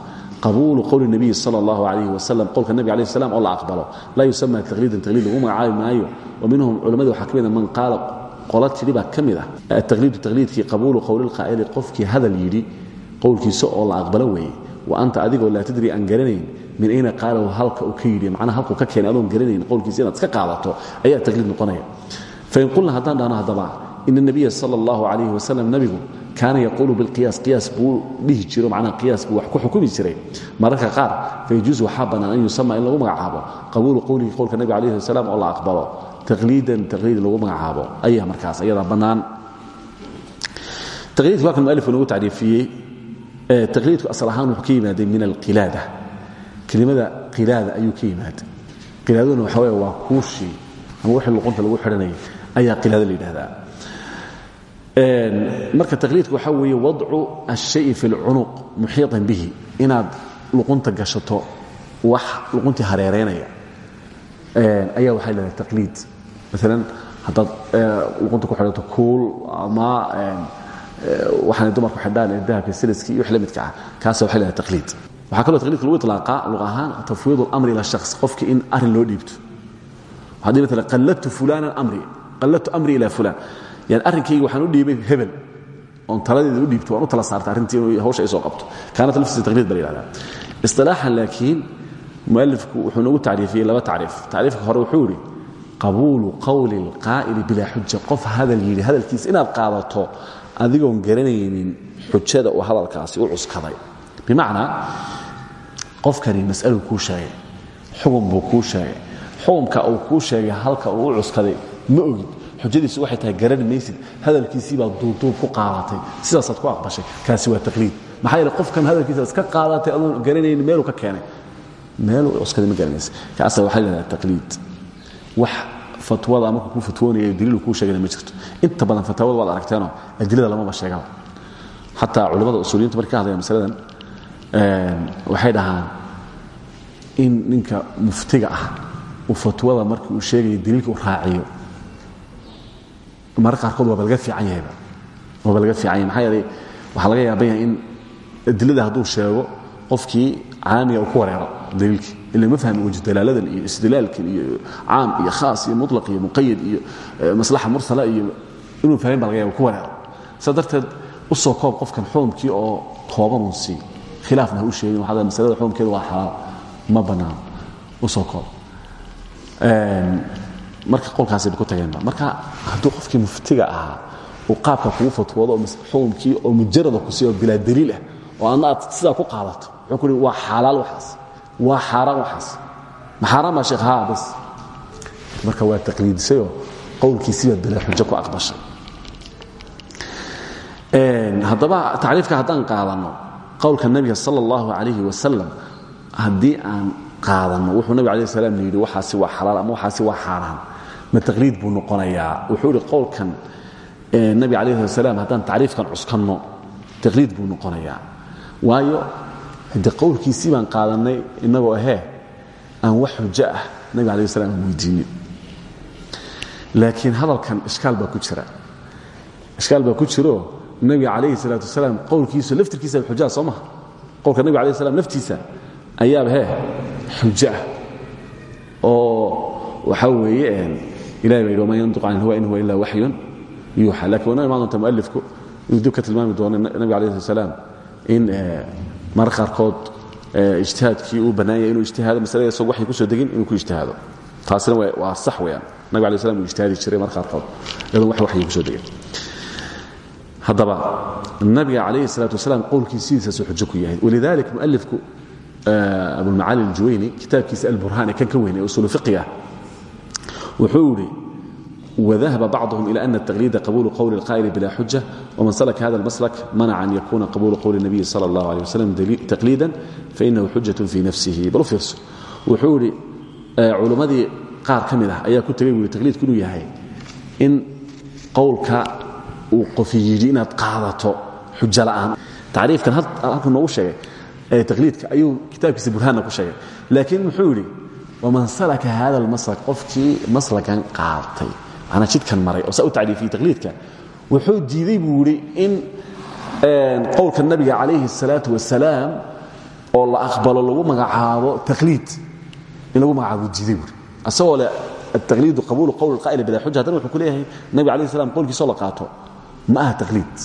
S1: qabuulu qowli nabiyi sal allahu alayh wasalam qowlka nabig alayh salam oo la aqbalo laa yusama taqliidan taqliid lagu magacaabi maayo wa minhum culammadii waxaa ka qola tidhi baa ka mid ah. Ataqliidu taqliidkii qabuulu qowli lqaa'ili qofkii hadal yidhi qowlkiisa oo la aqbalo weeye. Wa anta adigoo laa tadri aan garanayn min ayna qaalahu halka uu ka yidhi macnaha halkuu ka keenay adoon garanayn qowlkiisa inaad iska qaadato ayaa taqliid noqonaya. Fain qulna haddaan dhahno haddaba ina nabiya sala allahu calayhi wasalam nebigu kaana yaquulu bilqiyaas qiyaas buu dhihi jiro macnaha qiyaas buu wax ku xukumi jiray. Mararka qaar fayajuusu waxaa bannaan an yusama in lagu magacaabo qabuulu qowlihi qowlka nebiga alayhi wasalam oo la aqbalo taqliidan taqliid lagu magacaabo. Ayaa markaas ayadaa bannaan. Taqliidka waa kan mualifku nagu tacriifiyey taqliidku asal ahaan wuxuu ka yimaaday min alqilaada. Kelimada qilaada ayuu ka yimaaday. Waxa weeye waa kuushii ama wixii luqunta lagu xidhanayay ayaa qilaada la yidhahdaa marka taqliidka waxaa weeye wadcu ashay fi lcunuq muxiiطan bihi. Inaad luqunta gashato wax luquntii hareeraynaya ayaa waxay leedahay taqliid maalan haddaad luqunta ku xidhato kuul ama waxaanay dumarku xidhaan ee dahabka siliski iyo wix la midka ah kaasa waxay lahahda taqliid. Waxaa kaloo taqliidka lagu iطlaaqaa luq ahaan tafwiid اlamri ila shakhs qofki in arrin loo dhiibto. Haddii maalan qalladtu fulana amri qalladtu amri ila fulan yani arrinkayga waxaan u dhiibay hebel oon taladeeda u dhiibto waan u tala saartay arrintii inuu hawsha ay soo qabto. Kaanat laftiisa taqliid ba la yihahdaa isilaaxan laakiin mualifku wuxuu nagu tacriifiyey laba tacriif. Tacriifka hore wuxuu yidhi qabuulu qowli اlqaa'ili bilaa xuja qof hadal yidhi hadalkiisa inaad qaadato adigoon garanaynin xujada uu hadalkaasi u cuskaday. Bimacnaa qofkani mas'aluu kuu sheegay xukun buu kuu sheegay. Xukumka uu kuu sheegay halka uu u cuskaday ma ogid. Xujadiisu waxay tahay garan maysid. Hadalkiisii baa duubduub ku qaadatay. Sidaasaad ku aqbashay. Kaasi waa taqliid. Maxaa yeele qofkan hadalkiisa iska qaadatay adoon garanaynin meeluu ka keenay. Meeluu cuskaday ma garanaysa kaasa waxaa la taqliid. Wax fatwada markuu kuu fatwoonaya daliilu kuu sheegana ma jirto. Inta badan fataawada waad aragteenoo adilada lamaba sheegaba. Xataa culimmada usuuliyiintu markay ka hadlayaan masaladan waxay dhahaan in ninka muftiga ah uu fatwada markii uu sheegaya daliilka u raaciyo. Mararka qaarkood waaba laga fiican yahayba waaba laga fiican yahay. Maxaa yeelay waxaa laga yaaban yahay in adilada hadduu sheego qofkii caamiga uu ku wareero daliilkii ila ma fahmi wajh dalaaladan iyo istidlaalkan iyo caam iyo khaas iyo mutlaq iyo muqayad iyo maslaxa mursala iyo inuu fahmin ba laga yaba ku wareero sidaa darteed u soo koob qofkan xukumkii oo koobanun sii khilaafna ha u sheegin waxaa masalada xukumkeedu waa xalaal ma bannaan u soo koob. Marka qolkaasayba ku tageenba marka hadduu qofkii muftiga ahaa uu qaabka kugu fatwoodo oo oo mujarada ku siiyo bilaa daliil ah oo adna aad ku qaadato wuxuu ku waa xalaal waxaas waa xaaraan waxaas. Ma xaaraan baa sheekh haa bas. Marka waa taqliidisayoo qowlkiisiiba bilaa xujo ku aqbashay. Haddaba tacriifka haddaan qaadanno qowlka nebiga sala allahu calayhi wasalam haddii aan qaadanno wuxuu nabig alayh salam yidhi waxaasi waa xalaal ama waxaasi waa xaaraan ma taqliid buu noqonayaa. Wuxuu idhi qowlkan nabi alayh salaam haddaan tacriifkan cuskanno taqliid buu noqonayaa. Waayo de qowlkiisii baan qaadannay innagoo ahee aan wax xujo ah nabi alayh salam aan weydiinin. Laakiin hadalkan ishkaal baa ku jira. Ishkaal baa ku jiro nabiga calayhi salaatu wasalaam qowlkiisu laftirkiisa xujaa soo maha qowlka nabiga alayh salam laftiisa ayaaba hee xujo ah. Oo waxaa weeye ilahay baa yidhi waman yantiqu can ilhawa in huwa ila waxyun yuuxa. Lakin wana imaan doonta mualifku inuu dib ka tilmaami doono nabiga alayh slat salaam in mar qaarkood ijtihaadkii uu bannaan yahay inuu ijtihaado masalada isagoo waxay ku soo degin inuu ku ijtihaado. Taasina waa sax weeyaan. Nabig alay slam uu ijtihaadi jiray mar qaarkood. Iyadoo wax waxay ku soo degin haddaba nabiga calayhi salaatu wasalaam qowlkiisiisaasuu xujo ku yahay. Walidalik mualifku abulmacaali aljuwayni kitaabkiisa alburhaan ee kan ka weyn ee usuulu fiqiga wuxuu yidhi وذهب بعضهم إلى أن التقليد قبول قول القائل بلا حجة ومن سلك هذا المسلك منع أن يكون قبول قول النبي صلى الله عليه وسلم تقليدا فإنه حجة في نفسه بل فيرسو وحوري علماء قار كمدة أيها كنت تقول تقليد كله يهي إن قولك وقفيجين قاضته حجة الآن تعريف كان هذا نوو شيء تقليدك أيو كتابك سبرهان نكو شيء لكن محوري ومن سلك هذا المسلك قفتي مسلكا قاضتي manaa jidkan maray oo saa u tacriifiyey taqliidka wuxuu diiday buu idhi in qowlka nabiga calayhi الsalaaةu wasalaam oo la aqbalo lagu magacaabo taqliid in lagu magacaabo diiday buuri asagoo leh التقليد قبول قول القائل بلا حجة haddana wuxuu ku leeyahay nabi عليه السلام qowlkiisoo la qaato ma aha تaqliid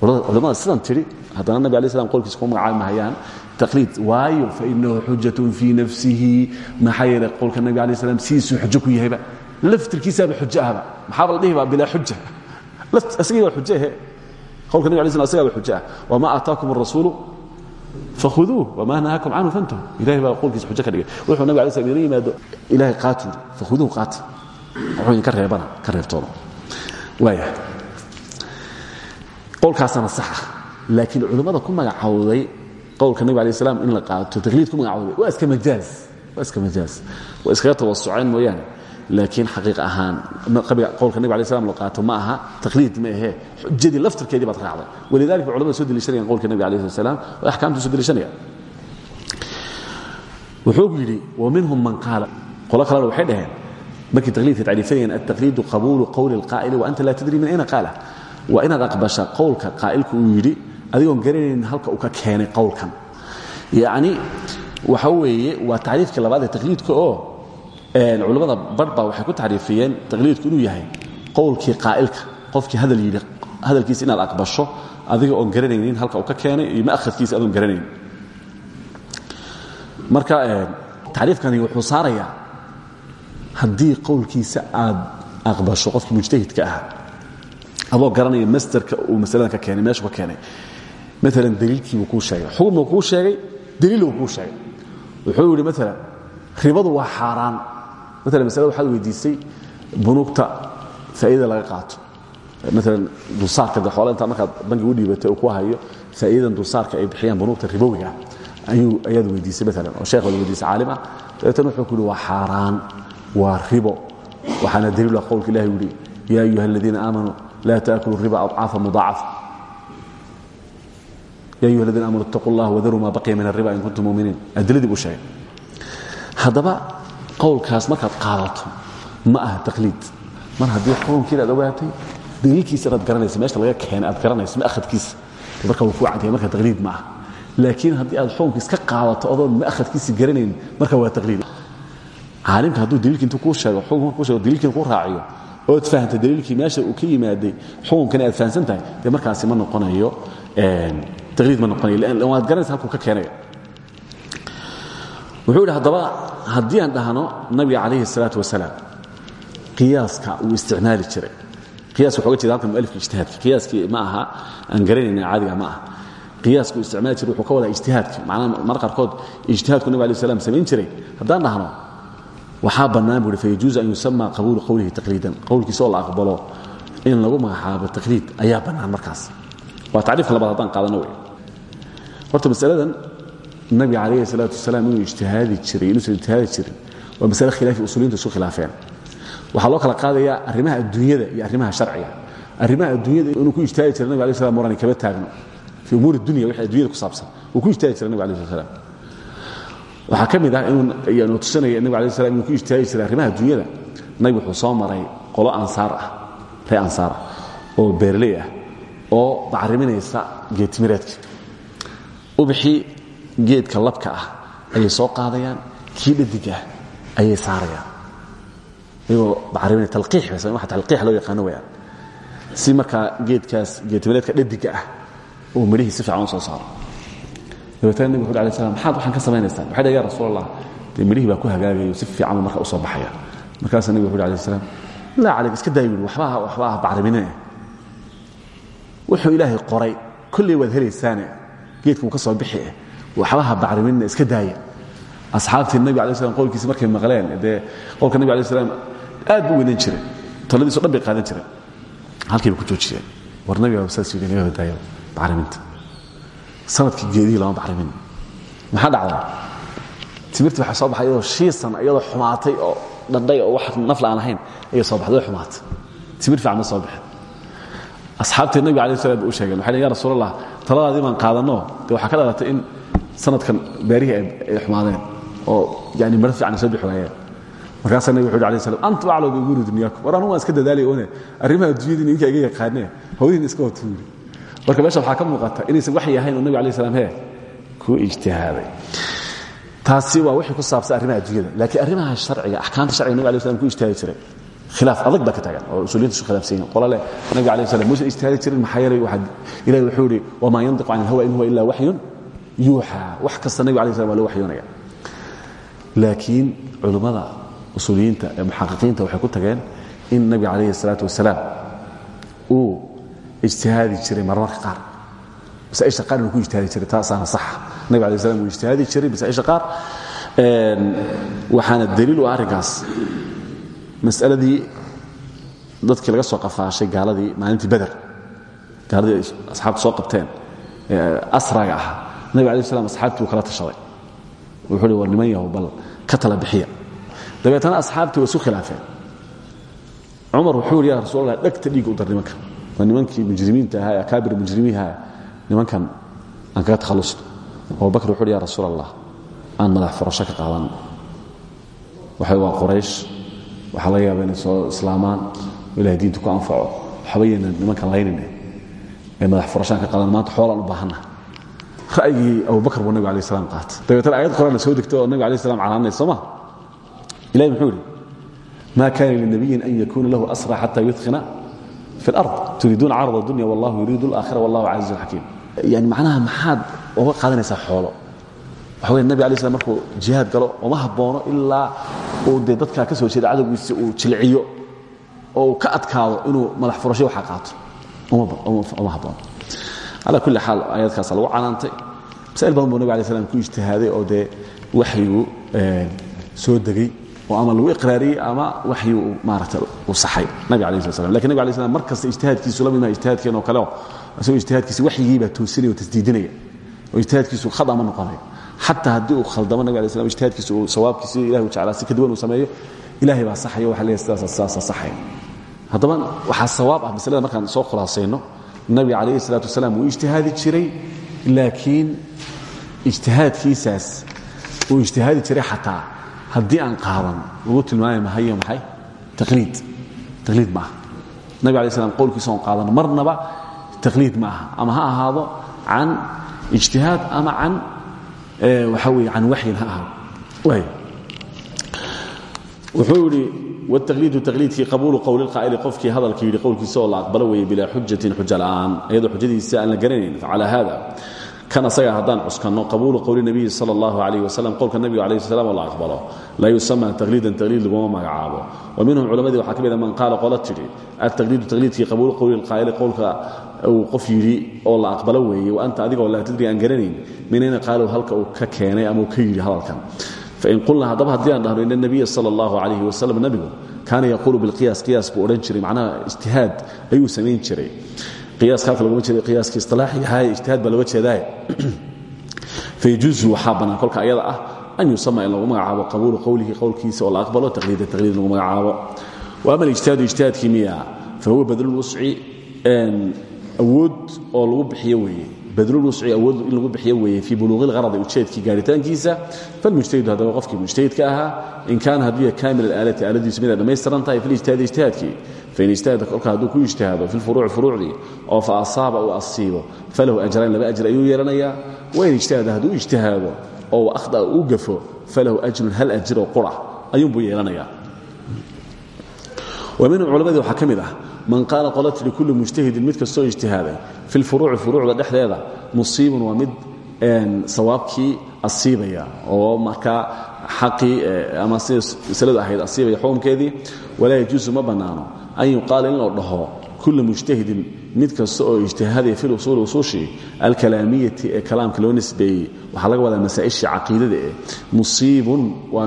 S1: culamada sidan tidhi haddana nabi عليه السلام qowlkiisa kuma magacaabi mahayaan تقliid waayo faإnahu xujaة fii nafsihi maxaa yeelay qowlka nabi عليه السلام sidiisuu xujo ku yahayba laftirkiisaaba xuj ahba maxaaba la dhihibaa bilaa xuja asagii waa ujehe qowlka nabg ala sl asga ba xuj ah wama aataakum الrasuulu fakhuduuh. Wama nahaakum canhu fantahu ilahay baa qowlkiisa xuj ka dhigay. Wuxuu nabg ala sl idin yimaado ilahay qaati fakhuduuh qaati wuxuu idinka reebana ka reebtooda waaya. Qowlkaasaana sax ah laakiin culammada ku magacawday qowlka nabig alay slam in la qaato taqliid ku magacawday waa iska majaaz. Waa iska majaaz. Waa iskaga tawasuceen mooyaane laakiin xaqiiq ahaan qowlka nabig alay slam la qaato ma aha taqliid ma ahee xujadii laftirkeedii baad raacday. Walidalika culamada soo deliishanayaan qowlka nabig alayh slat slam oo axkaamtu soo deliishanayaan wuxuu yidhi waminhum man qaala. Qolo kalena waxay dhaheen markii taqliidka tacriifanayeen altaqliidu qabuulu qowli اlqaa'ili wa anta laa tadri min ayna qaala. Waa inaad aqbasha qowlka qaa'ilku uu yidhi adigoon garanaynin halka uu ka keenay qowlkan. Yacni waxa weeye waa tacriifkii labaad ee taqliidka oo culimmada badhba waxay ku tacriifiyeen taqliidku inuu yahay qowlkii qaa'ilka. Qofkii hadal yidhi hadalkiisa inaad aqbasho adiga oon garanaynin halka uu ka keenay iyo ma'hadkiisa adoon garanayn marka tacriifkani wuxuu saarayaa haddii qowlkiisa aad aqbasho qofkii mujtahidka ahaa adoo garanaya masderka uu masaladan ka keenay meeshu ka keenay. Maalan daliilkiibuu kuu sheegay xukunbuu kuu sheegay daliiluu kuu sheegay. Wuxuu yidhi maalan ribadu waa xaaraan maalan masalada waxaad weydiisay bunuugta faa'iidada laga qaato. Maalan dulsaarka de xoole intaa markaad bankiga u dhiibatay uu ku hayo faa'iidadan dulsaarka ay bixiyaan bunuugta ribowiga ayuu ayaad weydiisay maalan oo sheekh baad weydiisay caalim ah dabeetana wuxuu ku yidhi waa xaaraan waa ribo. Waxaana daliil ah qowlka ilahi yidhi yaa ayuha aladiina aamanuu laa taakulu riba adcaafa mudaacafa ya ayuha aladiina aamanu ittaquu allah wadaruu maa baqiya min arriba in kuntum muminiin. Adiladii buu sheegay. Haddaba qowlkaas markaad qaadato ma aha taqliid. Mar haddii qowlkiina aad ogaatay daliilkiisa inaad garanaysa meesha laga keenay aad garanayso ma'hadkiisa marka wuu kuu caddeeya marka taqliid ma aha. Laakiin haddii aad xukunkiis ka qaadato odoon ma'hadkiisi garanayn marka waa taqliid. Caalimka hadduu daliilkii intuu kuu sheego xukunka kuu sheego daliilkiina kuu raaciyo ood fahamta daliilkii meesha uu ka yimaaday xukunkana aad fahamsan tahay dee markaasi ma noqonayo taqliid ma noqonayo. Waad garanaysa halkuu ka keenaya wuxuu idhi haddaba haddii aan dhahno nabiga calayhi salaat wasalaam qiyaaska uu isticmaali jiray. Qiyaas waxoga jeeda halkan mualifka ijtihaadka. Qiyaaskii ma aha aan garanayna caadiga ma aha. Qiyaaskuu isticmaali jiray wuxuu ka wadaa ijtihaadkii. Macnaha mar qaarkood ijtihaadku nabig alay slam samayn jiray. Haddaan dhahno waxaa bannaan bu hi fayajuuzu an yusama qabuulu qowlihi taqliidan. Qowlkiisa oo la aqbalo in lagu magacaabo taqliid ayaa bannaan markaas. Waa tacriifka labaad haddaan qaadano wey. Horta masaladan nabiga calayhi salaatu wasalaam inuu ijtihaadi jiray inuusan ijtihaadi jirin waa masale khilaafi usuliyiintu isu khilaafeen waxaa loo kala qaadayaa arrimaha adduunyada iyo arrimaha sharciga arrimaha adduunyada inuu ku ijtihaadi jiray nabig alay slam morani kama taagno fii umuuri dunya wixii adduunyada ku saabsan uu ku ijtihaadi jiray nabig alay slat slam waxaa ka mid ah inuu tusinaya nabig alay slam inuu ku ijtihaadi jiray arrimaha adduunyada nabig wuxuu soo maray qolo ansaar ah ree ansaar ah oo beerley ah oo bacriminaysa geetimireedka ubixii geedka labka ah ayay soo qaadayaan kii dhadig ah ayay saarayaan. Iyagoo bacriminaya talqiix bay waxa talqiix loo yaqaano wayaan si markaa geedkaas geetimireedka dhadiga ah uu midhihii si fiican soo saaro. Dabeetana nabig wuxu alay slam maxaad waxaan ka samaynaysaan? Waxay dhahay ya rasuul baa ku hagaagayo si fiican marka u soo baxaya markaasaa nabig wuxu alay slam laa iska daay buui waxba ah wuxuu ilaahay qoray kolley waad helaysaane geedka wuu ka soo bixi eh waxbaha bacriminna iska daaya. Asxaabtii nabi alay slam qowlkiisi markay maqleen dee qowlka nabi alay slam aad buu weynan jiray taladiiso dhan bay qaadan jireen. Halkiiba ku joojiyeen war nabiga saas yidhi naga hodaaya bacriminta sannadkii geedihii lama bacrimin maxaa dhacday? Timirtii waxaa soo baxay iyadoo shiisan iyadoo xumaatay oo dhandhay oo wax nafla aan ahayn ayay soo baxday way xumaatay. Timir fiican ma soo baxeen. Asxaabtii nabiga alay slam ba u sheegeen waxay ya rasuul allah taladaadii baan qaadanno dee waxaa ka dhalatay in sanadkan beerihii ay xumaadeen oo yani maro fiican ay soo bixi waayeen markaasaa nabig wuxu alay slam antum aclaw biumuuri dunyaakum war anugu waan iska dadaalay one arrimaha adduunyadii ninka iga yaqaanee hawdihin iska watuu yidhi. Marka meesha waxaa ka muuqata inaysan waxyi ahayn oo nabig alay slam he ku ijtihaaday. Taasi waa wixii ku saabsan arrimaha adduunyada laakiin arrimaha sharciga axkaamta sharciga nabig alay slam ku ijtihaadi jiray. Khilaaf adag baa ka taagan oo usuuliyinta isu khilaafsan yihiin qola leh nabiga alayh slam muusan ijtihaadi jirin maxaa yeelay? Ilahi wuxuu yidhi wamaa yantiqu can ilhawa in huwa ila waxyun yuuxaa wax kasta nabiga alay slam waa loo waxyoonaya laakiin culummada usuuliyiinta ee muxaqiqiinta waxay ku tageen in nabiga calayhi salaatu wasalaam uu ijtihaadi jiray marmarka qaar. Masaaisha qaar inuu ku ijtihaadi jiray taasaana saxa nabig alay slam uu ijtihaadi jiray masaaisha qaar. Waxaana daliil u ah arrinkaas. Masaladii dadkii laga soo qafaashay gaaladii maalintii beder gaaladii ay asxaabta soo qabteen asraga ahaa nabig alay slam asxaabtii uu kala tashaday. Wuxuu hi war niman yahow bal ka tala bixiya. Dabeetana asxaabtii way isu khilaafeen. Cumar wuxuu yidhi ya rasul allah dhegta dhiigga u dar nimanka waa nimankii mujrimiinta ahaa ee akaabir mujrimiinha nimankan aan kaga takhallusno abubakr wuxu uhi ya rasuul allah aan madax furasho ka qaadanno waxa waa quraysh. Waxaa laga yaaba inay soo islaamaan ilahay diinta ku anfaco. Waxba yaynan nimankan laynine ee madax furashaan ka qaadan maanta xoolaan u baahanna ra'yigii abubakr buu nabig alay slam qaatay. Dabeetna ayad qraan soo degtay oo nabig alay slam canaanay soo ma? Ilahi muxuu idhi ma kana an yakuuna lahu asra xata yudkhina fi alard turiiduuna carad adunya wallahu yuriidu alaakhira wallahu casiizun xakiim. Yani macnaha maxaad oga qaadanaysaa xoolo. Waxa wey nabi alay slam markuu jihaad galo uma haboono ilaa uu dee dadkaa ka soo jeeda cadowgiisi uu jilciyo oo ka adkaado inuu madax furasho waxa qaato. Uma haboono ala kulli xaal ayadkaasa lagu canaantay masaa'il badan buu nabig alay slam ku ijtihaaday oo dee waxyigu soo degay oo ama lagu iqraariyey ama waxyi maarata uu saxay nabig alay slat slam laakiin nabig alay slam mar kasta ijtihaadkiisu la mid maha ijtihaadkeen oo kale oo isagoo ijtihaadkiisa waxyigii baa toosinaya oo tasdiidinaya oo ijtihaadkiisu khada ma noqonayo xataa haddii uu khaldamo nabig alay slam ijtihaadkiisa uu sawaabkiisa ilahi u jeclaa si ka duwan uu sameeyo ilahay baa saxaya waxa leeyahay sidaasa sidaasa saxaya haddaba waxaa sawaab ah masalada markaan soo khulaasayno nabiga calayhi salaatu wasalaam wuu ijtihaadi jiray laakiin ijtihaadkiisaas uu ijtihaadi jiray xataa haddii aan qaadan lagu tilmaami mahayo maxay taqliid taqliid ma aha nabig alay slam qowlkiisa oon qaadano marnaba taqliid ma ama ha ahaado can ijtihaad ama can waxaa weeye can waxyin ha ahaado wuxuu wtaqliidu taqliidkii qabuulu qowli lqaa'ili qofkii hadalka yidhi qowlkiisa oo la aqbalo weeye bilaa xujatin xuja la'aan iyadoo xujadiisa aan la garanayn facalaa hada kan asaga haddaan cuskanno qabuulu qowli nabiyi sala allahu calayh wasalam qowlka nabiga calayh salam oo la aqbalo laa yusama taqliidan taqliid laguma magacaabo wa minhum culammadii waxaa ka mid a man qaala qola tidhi altaqliidu taqliidkii qabuulu qowli lqaa'ili qowlka uu qof yidhi oo la aqbalo weeye wa anta adigoo laa tadri aan garanayn minayna qaalow halka uu ka keenay ama uu ka yidhi hadalkan fain qulna haddaba haddii aan dhahno ina nabiya sal allahu calayh wasalam nebigu kaana yaquulu bilqiyaas qiyaas buu odhan jiray macnaha ijtihaad ayuu samayn jiray qiyaaska halka logama jeeda qiyaaska istilaaxiga ahaye ijtihaad baa looga jeedaaye fayajuusu waxaa bannaan kolka ayada ah an yusama in lagu magacaabo qabuulu qowlihi qowlkiisa oo la aqbalo taqliida taqliid lagu magacaabo wa ama alijtihaadu ijtihaadkii miya fahuwa badlulwusci awood oo lagu bixiyo weeye badlulwusci awood in lagu bixiyo weeye fii buluuqi lharadi ujeedkii gaaritaankiisa falmujtahidu haddaba qofkii mujtahidka ahaa in kaana hadduu kaamil alaalati aaladiisu mid ay dhammaystiran tahay filijtihaadi ijtihaadkii fain ijtahada kolka hadduu ku ijtihaado fi lfuruuci furuucdii oo fa asaaba uu asiibo falahu ajrayn laba ajr ayuu yeelanayaa wain ijtahada hadduu ijtihaado oo akhda uu gafo falahu ajrun hal ajir oo qura ayuunbuu yeelanayaa wa minhum culammadii waxaa ka mid ah man qaala qola tidhi kullu mujtahidin mid kastoo ijtihaaday fi lfuruuci furuucda dhexdeeda musiibun waa mid sawaabkii asiibaya oo markaa xaqii ama sida masaladu ahayd asiibaya xukumkeedii walaa ma bannaano an yuqaala in loo dhaho kulla mujtahidin mid kasta oo ijtihaadaya fi usuuli usuushii alkalaamiyati ee kalaamka loo nisbeeyey waxaa laga wadaa masaa'ishii caqiidada eh musiibun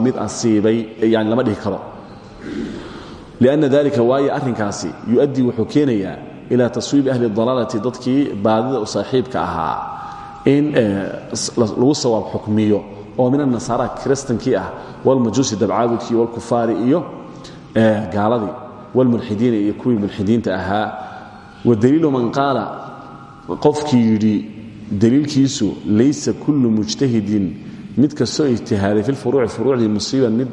S1: mid asiibay yani lama dhihi karo lianna dalika waayo arrinkaasi yu'addii wuxuu keenayaa ilaa taswiibi ahli dalaalati dadkii baadida u saaxiibka ahaa in lagu sawaab xukmiyo oo min anasaara kiristankii ah walmajuusi dabcaabudkii walkufaari iyo gaaladii walmulxidiina iyo kuwii mulxidiinta ahaa wadaliilu man qaala qofkii yidhi daliilkiisu laysa kullu mujtahidin mid kastoo ijtihaaday fi lfuruuci furuucdii musiiban mid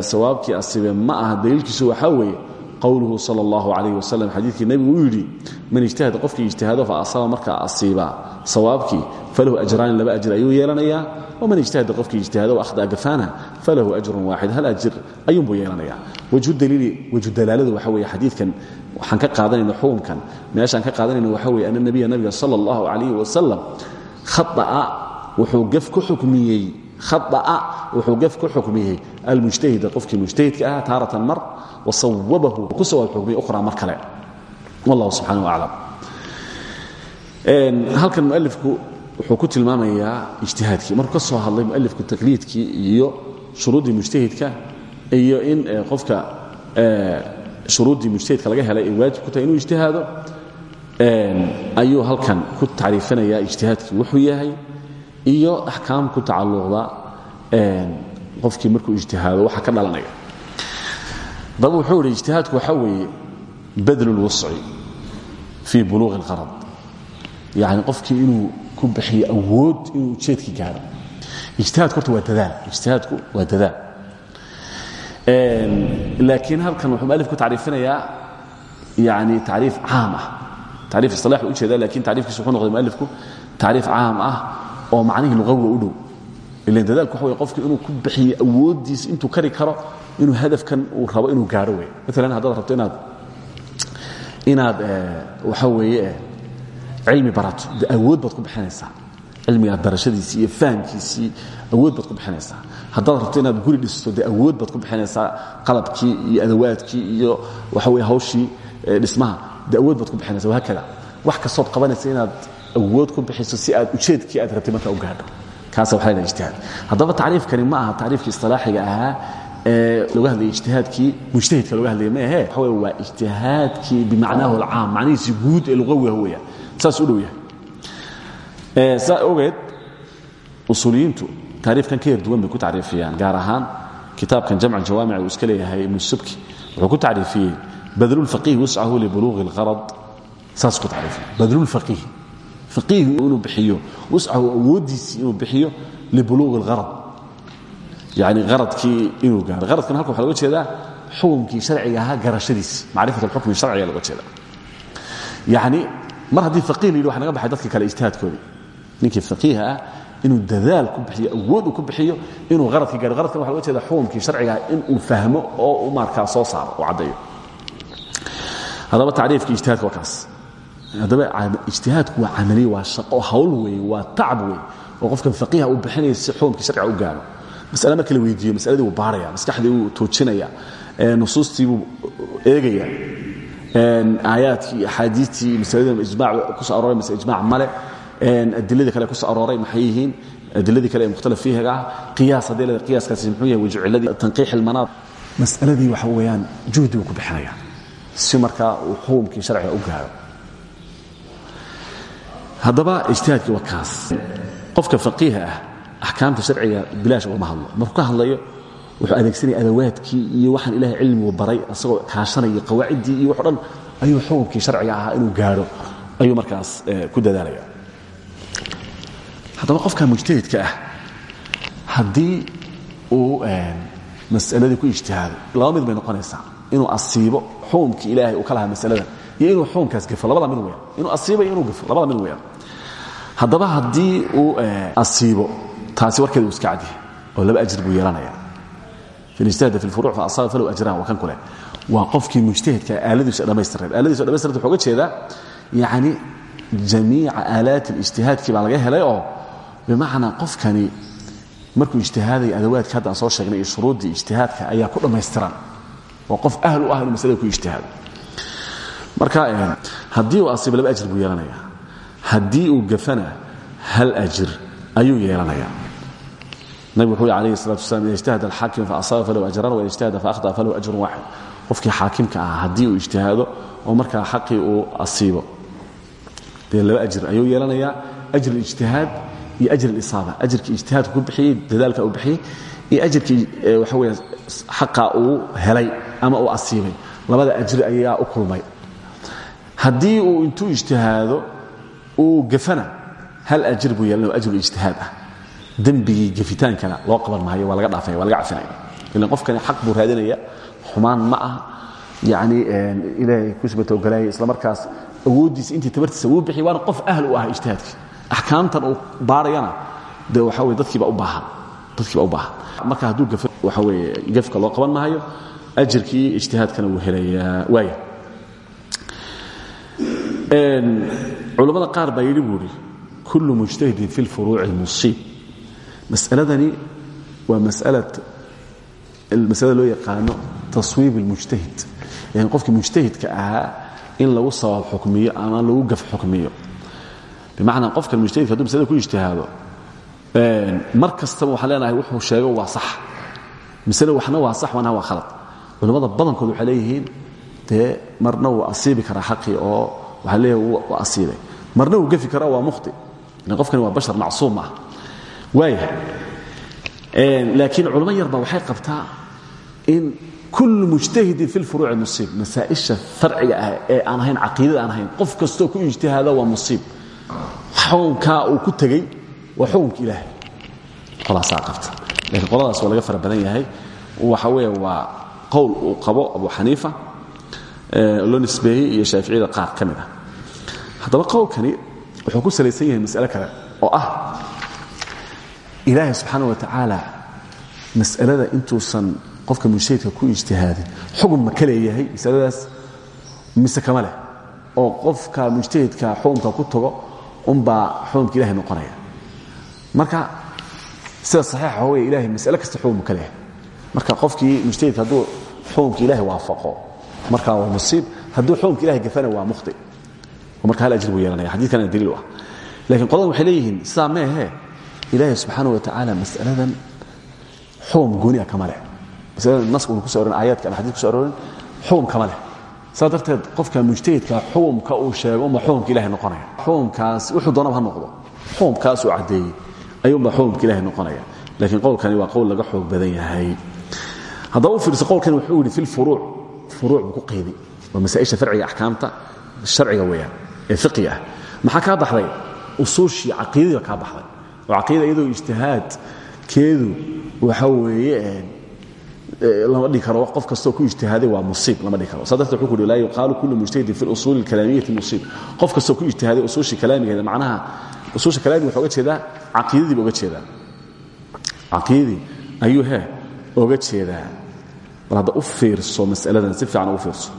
S1: sawaabkii asibe ma aha daliilkiisu waxaa weeye qowluhu sal اllahu alayh wasalam xadiidkii nebigu uu yidhi man ijtahada qofkii ijtihaado fa asaba markaa asiibaa sawaabkii falahu ajraani laba ajir ayuu yeelanayaa waman ijtahada qofkii ijtihaado ahdaa gafaana falahu ajrun waaxid hal ajir ayuunbuu yeelanayaa. Wajhu daliili wajhu dalaaladu waxa weeye xadiidkan waxaan ka qaadanayna xukumkan meeshaan ka qaadanayna waxa weeye ana nabiya nabiga sala allahu calayhi wasalam khada'a wuxuu gaf ku xukmiyey khada'a wuxuu gaf ku xukmiyey almujtahida qofkii mujtahidka ah taaratan mar wasawabahu ku sawaab xukmiyey ukhraa mar kale. Wallahu subxanahu aclam halkan mualifku wuxuu ku tilmaamayaa ijtihaadkii. Markuu ka soo hadlay mualifku taqliidkii iyo shuruuddii mujtahidka iyo in qofka shuruuddii mujtahidka laga helay ay waajib ku tahay inuu ijtihaado ayuu halkan ku tacriifinayaa ijtihaadkii wuxuu yahay iyo axkaam ku tacalluqda qofkii markuu ijtihaado waxa ka dhalanaya. Daba wuxuu idhi ijtihaadku waxaa weeye badlu lwusci fii buluuqi اlqarad yani qofkii inuu ku bixiyo awood inuu ujeedkii gaaro. Ijtihaadku horta waa dadaal ijtihaadku waa dadaal. Laakiin halkan wuxuu mualif ku tacriifinayaa yani tacriif caam ah. Tacriif isilaax u jeeda laakiin tacriifkiisu wuxuu noqday mualifku tacriif caam ah oo macnihii luqawiga u dhow. Ilan dadaalku waxa wey qofku inuu ku bixiyo awooddiisa intuu kari karo inuu hadafkan uu rabo inuu gaaro wey maalan haddaad rabto inaad inaad waxa weeye cilmi barato de awood baad ku bixinaysaa. Cilmiga barashadiisii iyo fahamkiisii awood baad ku bixinaysaa. Haddaad rabto inaad guri dhisto dee awood baad ku bixinaysaa qalabkii iyo adawaadkii iyo waxa weye hawshii dhismaha. De awood baad ku bixinaysa wahaakada wax kastood qabanaysa inaad awood ku bixiso si aad ujeedkii aad rabtay marka u gaadho. Kaasa waxa la ijtihaad. Haddaba tacriifkani ma aha tacriifkii istilaaxiga ahaa ee looga hadlayay ijtihaadkii mujtahidka looga hadlayay ma ahe. Waxa wey waa ijtihaadkii bimacnaahu alcaam macnihiisii guud ee luqawiga weeyaan saas u dhow yahay. Saa ogeed usuuliyiintu tacriifkan ka yar duwan bay ku tacriifiyaan gaar ahaan kitaabkan jamc jawaamic uu iska leeyahay ibnu subki. Wuxuu ku tacriifiyey badlulfaqiih wuscahu libuluuqi اlqarad saas ku tacriifiya badlulfaqiih faqiihi inuu bixiyo wuscahu awooddiisii inuu bixiyo libuluuqi اlqarad yani qaradkii inuu gaaro. Qaradkan halka waxa loga jeedaa xukumkii sharciga ahaa garashadiisi macrifat alxukmi sharciga loga jeeda yani mar haddii faqiih la yidhi waxa naga baxay dadka kale ijtihaadkoodii ninkii faqiiha ah inuu dadaal ku bixiyo awood uu ku bixiyo inuu qaradkii gaaro. Qaradkan waxa loga jeeda xukumkii sharciga ah inuu fahmo oo uu markaa soo saaro uu caddayo haddaba tacriifkii ijtihaadka waa kaas haddaba ijtihaadku waa camaliye waa shaqo hawl weeye waa tacab weeye oo qofkan faqiiha uu bixinaya si xukumkii sharciga u gaaro. Masale marka la weydiiyo masaladii wuu baaraya maskaxdii wuu toojinaya nusuustii buu eegaya aayaadkii iyo axaadiistii masaladii ijmac ku soo arooray mase ijmac male adiladii kale ku soo arooray maxay yihiin? Adiladii kale ee mukhtalaf fiihiga ah qiyaas haddii leeda qiyaaskaasi muxuu yahay wajciladii tanqiix ilmanaad masaladii waxa weeyaan juhdi buu ku bixinaya si markaa uu xukumkii sharciga u gaaro haddaba ijtihaadkii waa kaas. Qofka faqiiha ah axkaamta sharciga bilaash ugama hadlo. Markuu ka hadlayo wuxuu adeegsanaya adawaadkii iyo waxaan ilahay cilmigu baray asagoo kaashanaya qawaaciddii iyo waxo dhan. Ayuu xukunkii sharciga ahaa inuu gaadho. Ayuu markaas ku dadaalaya. Haddaba qofka mujtahidka ah haddii uu masaladii ku ijtihaado laba mid bay noqonaysaa. Inuu asiibo xukumkii ilaahay uu ka lahaa masaladan iyo inuu xukumkaas gafo labada mid weyaan inuu asiibo iyo inuu gafo labada mid weyaan haddaba haddii uu asiibo taasi warkeeda uu iska cadyahay oo laba ajir buu yeelanaya falijtahada fi lfuruuc fa asaaba falow ajraan waa kan kule. Waa qofkii mujtahidka aaladiisa dhammaystireed aaladiisa dhammaystireed wuxuu uga jeedaa yacni jamiica aalaati اlijtihaadkii baa laga helay oo bimacnaa qofkani markuu ijtihaadaya adawaadka hadda aan soo sheegnay iyo shuruuddii ijtihaadka ayaa ku dhammaystiran. Waa qof ahl u ah inuu masalada ku ijtihaado marka haddii uu asiibo laba ajir buu yeelanaya haddii uu gafana hal ajir ayuu yeelanaya nabig wuxuu alayh الsalatu waslam ida ijtahada alxaakim faasaba falahu ajran waida ijtahada faahطأ falahu ajrun waaxid qofkii xaakimka ah haddii uu ijtihaado oo markaa xaqii uu asiibo dee laba ajir ayuu yeelanayaa ajr اlijtihaad iyo ajr اlisaaba ajrkii ijtihaadka ku bixiyey dadaalka uu bixiyey iyo ajrkii waxa weya xaqa uu helay ama uu asiibay labada ajri ayaa u kulmay haddii uu intuu ijtihaado uu gafana hal ajir buu yeelanaya ajru ijtihaad ah. Dembigii gefitaankana loo qaban maayo waa laga dhaafaya waa laga cafinaya ilan qofkani xaq buu raadinaya xumaan ma aha. Yani ilaahay ku subatogalaayay isla markaas awooddiisa intii tabartiisa wuu bixiy waana qof ahl u ah ijtihaadkii axkaamtan uu baarayana de waxa weye dadkiiba u baahan dadkiiba u baahan. Marka hadduu gafo waxa weeye gafka loo qaban maayo ajirkii ijtihaadkana wuu helayaa waaya culammada qaar baa yidhi buu idhi kullu mujtahidin fi lfuruuci musiib mas'aladani waa masalada loo yaqaano taswiib اlmujtahid yani qofkii mujtahidka ahaa in lagu sabaab xukmiyo ama lagu gaf xukmiyo. Bimacnaa qofkan mujtahidka haduu maslada ku ijtihaado mar kastaba waxaan leenahay wuxuu sheego waa sax. Masle waxna waa sax wana waa khalad. Culimmada badankood waxay leeyihiin dee marna wuu asiibi karaa xaqii oo waxaa leeyahay waa asiibay marna wuu gefi karaa waa mukhti ilan qofkani waa bashar macsuum ah waaya laakiin culamo yarba waxay qabtaa in kullu mujtahidin fi lfuruuci musiib masaa'isha farciga ah ee aan ahayn caqiidada aan ahayn qof kastoo ku ijtihaada waa musiib xukunkaa uu ku tegey waa xukunka ilaahay qolaasaa qabta lakiin qoladaas waa laga fara badan yahay waxa weeye waa qowl uu qabo abu xaniifa loo nisbeeyey iyo shaaficiyada qaar ka mid ah. Wuxuu ku salaysan yahay mas'ale kale oo ah ilaahay subxaana wa tacaala mas'alada intuusan qofka mujtahidka ku ijtihaadin xukun ma ka leeyahay masaladaas? Mise kama oo qofka mujtahidka xukunka ku tago unbaa xukunka ilahay noqonaya. Marka sida saxiixa wey ilahay mas'ale kasta xukun ma marka qofkii mujtahidka hadduu xukunka ilahay waafaqo markaa waa musiib. Hadduu xukunka ilahay gafana waa mukhti. Oo marka hal ajir buu yeelanaya. Xadiidkana daliil ah. Lakiin qoladan waxay leeyihiin sidaa meehe ilaahay subxaana wa tacaala mas'aladan xukun gooniya kama leh. Masalada naska una kuso arorin aayaadka ama xadis kuso arorin xukun kama leh. Saa darteed qofka mujtahidka xukumka uu sheego unba xukumka ilahay noqonaya. Xukumkaas wuxuu doonaba ha noqdo. Xukumkaas uu caddeeyey ayuunba xukumka ilahay noqonaya. Laakiin qowlkani waa qowl laga xoog badan yahay. Haddaba u fiirso qowlkani wuxuu yidhi fi lfuruuc furuuc buu ku qaydi waa masaa'isha farciga axkaamta sharciga weeyaan ee fiqiga ah maxaa kaa baxday? Usuushii caqiidadiiba kaa baxday. Oo caqiida iyadoo ijtihaadkeedu waxa weeye lama dhihi karo qof kastoo ku ijtihaaday waa musiib lama dhihi karo. Saa darteed wuxuu ku uhi laa yuqaalu kullu mujtahidin fi اlusuuli اlkalaamiyati musiib. Qof kastoo ku ijtihaaday usuushii kalaamigeeda macnaha usuusha kalaamiga wuxuu uga jeedaa caqiidadii ba uga jeedaa. Caqiidadii ayuu he oga jeedaa bal hadda u fiirso mas'aladan si fiican ugu fiirso.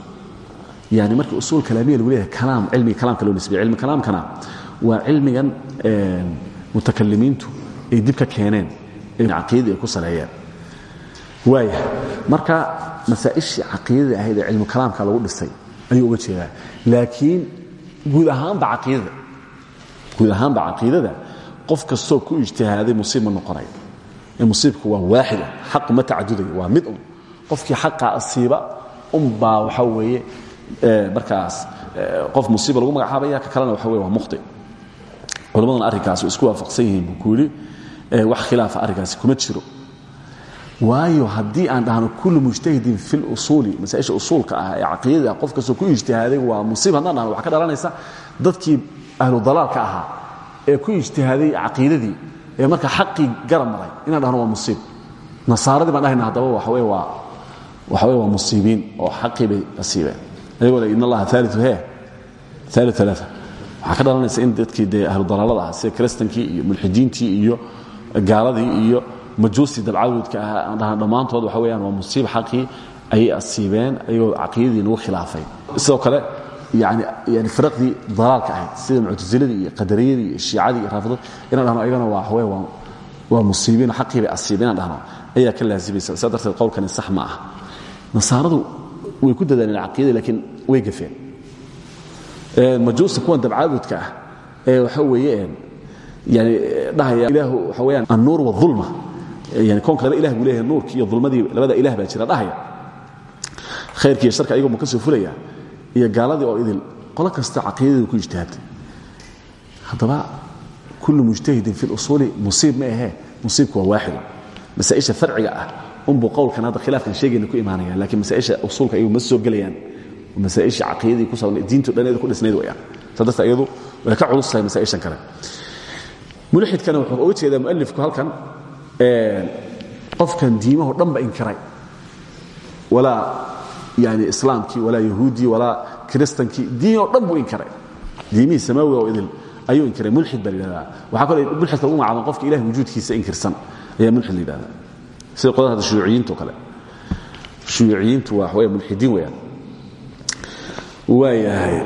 S1: Yani markii usuul kalaamiya lagu leeyahay kalaam cilmiga kalaamka loo nisbiya cilmi kalaamkana waa cilmigan mutakalimiintu ay dib ka keeneen caqiidadii ay ku saleeyeen waaya marka masaa'ishii caqiidada ahayd ee cilmu kalaamka lagu dhisay ayuu uga jeedaa. Laakiin guud ahaanba caqiidada guud ahaanba caqiidada qof kastoo ku ijtihaaday musiib ma noqonayo ee musiibku waa waaxida xaq ma tacadudayo waa mid un qofkii xaqa asiiba unbaa waxa weeye markaas qof musiiba lagu magacaabaya ka kalena waxa weye waa mukhti culammaduna arrinkaas isku waafaqsan yihiin buu wax khilaafa arrinkaasi kuma jiro. Waayo haddii aan dhahno kullu mujtahidin fi lusuuli masaaisha usuulka ah ee caqiidada qof kastoo ku ijtihaaday waa musiib haddaan dhahno ka dhalanaysa dadkii ahlu dalaalka ahaa ee ku ijtihaaday caqiidadii ee marka xaqii garab inaan dhahno waa musiib. Nasaaradii baan dhahayna haddaba waxa weye waa waxa waa musiibiin oo xaqii bay asiibeen ayagoo in allaha aaliu he aali alaa waxaa ka dhalanaysa in dadkii dee ahlu dalaalada ah sida kristankii iyo mulxidiintii iyo gaaladii iyo majuustii dabcaawudka ah aan dhahan dhammaantood waxa weyaan waa musiib xaqii ayay asiibeen ayagoo caqiidadii nagu khilaafay. Sidoo kale yani firaqdii dalaalka ahayd sida muctasiladii iyo qadariyadii iyo shiicadii iyo raafidad inaan dhahno ayagana waa waxaweye waa musiibiin xaqii bay asiibeen inaan dhahno ayaa ka ah nasaaradu way ku dadaaleen caqiidada laakiin way gafeen. Majuusta kuwan dabcaabudka ah ee waxa weeye yani dhahaya ilaahu waxa weyaan annuur waulma yani koonka laba ilah buu leeyahay nuurkii iyo dulmadii labada ilah baa jira dhahaya. Khayrkii iyo sharka ayagoo ma ka soo fulaya iyo gaaladii oo idil. Qolo kasta caqiidadeedu ku ijtihaadtay. Haddaba kullu mujtahidin fi lusuuli musiib ma ahee musiibku waa waaxida masaa'isha farciga ah unbuu qowlkan hadda khilaafkan sheegayna ku imaanaya lakiin masaa'isha usuulka ayagu ma soo gelayaan. Masaaisha caqiidadii ku saabsan diintu dhaneeda ku dhisnayd wayaan. Saa darta iyadu way ka culus tahay masaa'ishan kale. Mulxidkana wuxuu uga jeedaa mualifku halkan qofkan diimaho dhanba inkiray. Walaa yani islaamkii walaa yahuudii walaa kiristankii diin oo dhan buu inkaray diimihii samaawiga oo idil ayuu inkiray. Mulxid baa la yidhahdaa. Waxaa kaloo mulxidka ugu magacaban qofka ilahay wujuudkiisa inkirsan ayaa mulxid la yidhahdaa sida qodada hadda kale. Shuyuuciyiintu waa waxawaya mulxidiin weeyaan. Waayahay.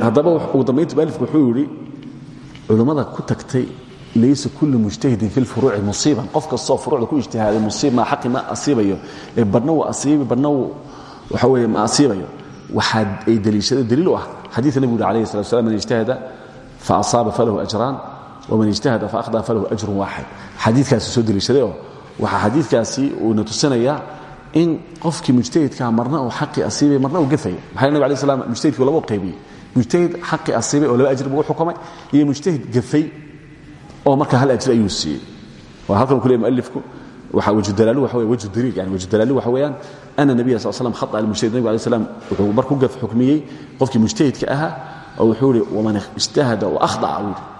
S1: Haddaba ugu dambaynta mualifku wuxuu yidhi culummada ku tagtay laysa kullu mujtahidin fi lfuruuci musiiban. Qof kastoo furuucda ku ijtihaaday musiib maa xaqi ma asiibayo. Ee badhna wuu waxa weeye ma asiibayo. Waxaa ay deliishadeen daliil u ah. Xadiidka nebigu yuri alayhi salatu ijtahada fa asaaba falahu ajraan waman ijtahada fa akhdaa falahu ajrun waaxid xadiidkaasi soo deliishaday oo waxaa xadiidkaasi uuna tusinayaa in qofkii mujtahidkaa marna uu xaqii asiibay marna uu gafaya maxaa nabig alay slam mujtahidkii laba qaybiyey mujtahid xaqii asiibay oo laba ajr buu xukumay iyo mujtahid gafay oo marka hal ajr ayuu siiyey waa halkan ku leey mualifku waxa wajhu dalaalu waxa weeye wajhu daliil yani wajhu dalaalu waxa weeyaan ana nabiya sal slam khata almujtahid nabiga alayh slam wuxuu markuu gaf xukmiyey qofkii mujtahidka ahaa oo wuxuu yidhi waman ijtahada wa akhdaca buu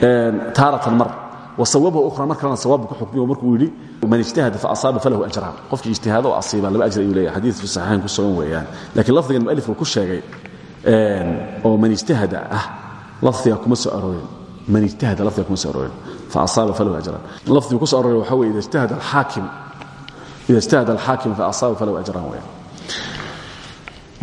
S1: taaratan mar wasawabha ukhra mar kalena sawaab ku xukmiyo markuu yidhi man ijtahada faasaaba falahu ajraan qofkii ijtihaado oo asiiba laba ajr ayuu leeyahay. Fi saxiixayn ku sugan weeyaan. Laakiin lafdigan mualifku ku sheegay oo man ijtahada ah lafdiga kuma soo man ijtahada lafdiga kuma soo aroorin. Faasaaba falahu ajraan lafdigu ku soo waxa weeye ijtahada alxaakim ida ijtahada alxaakim faasaaba falahu ajraan weeyaan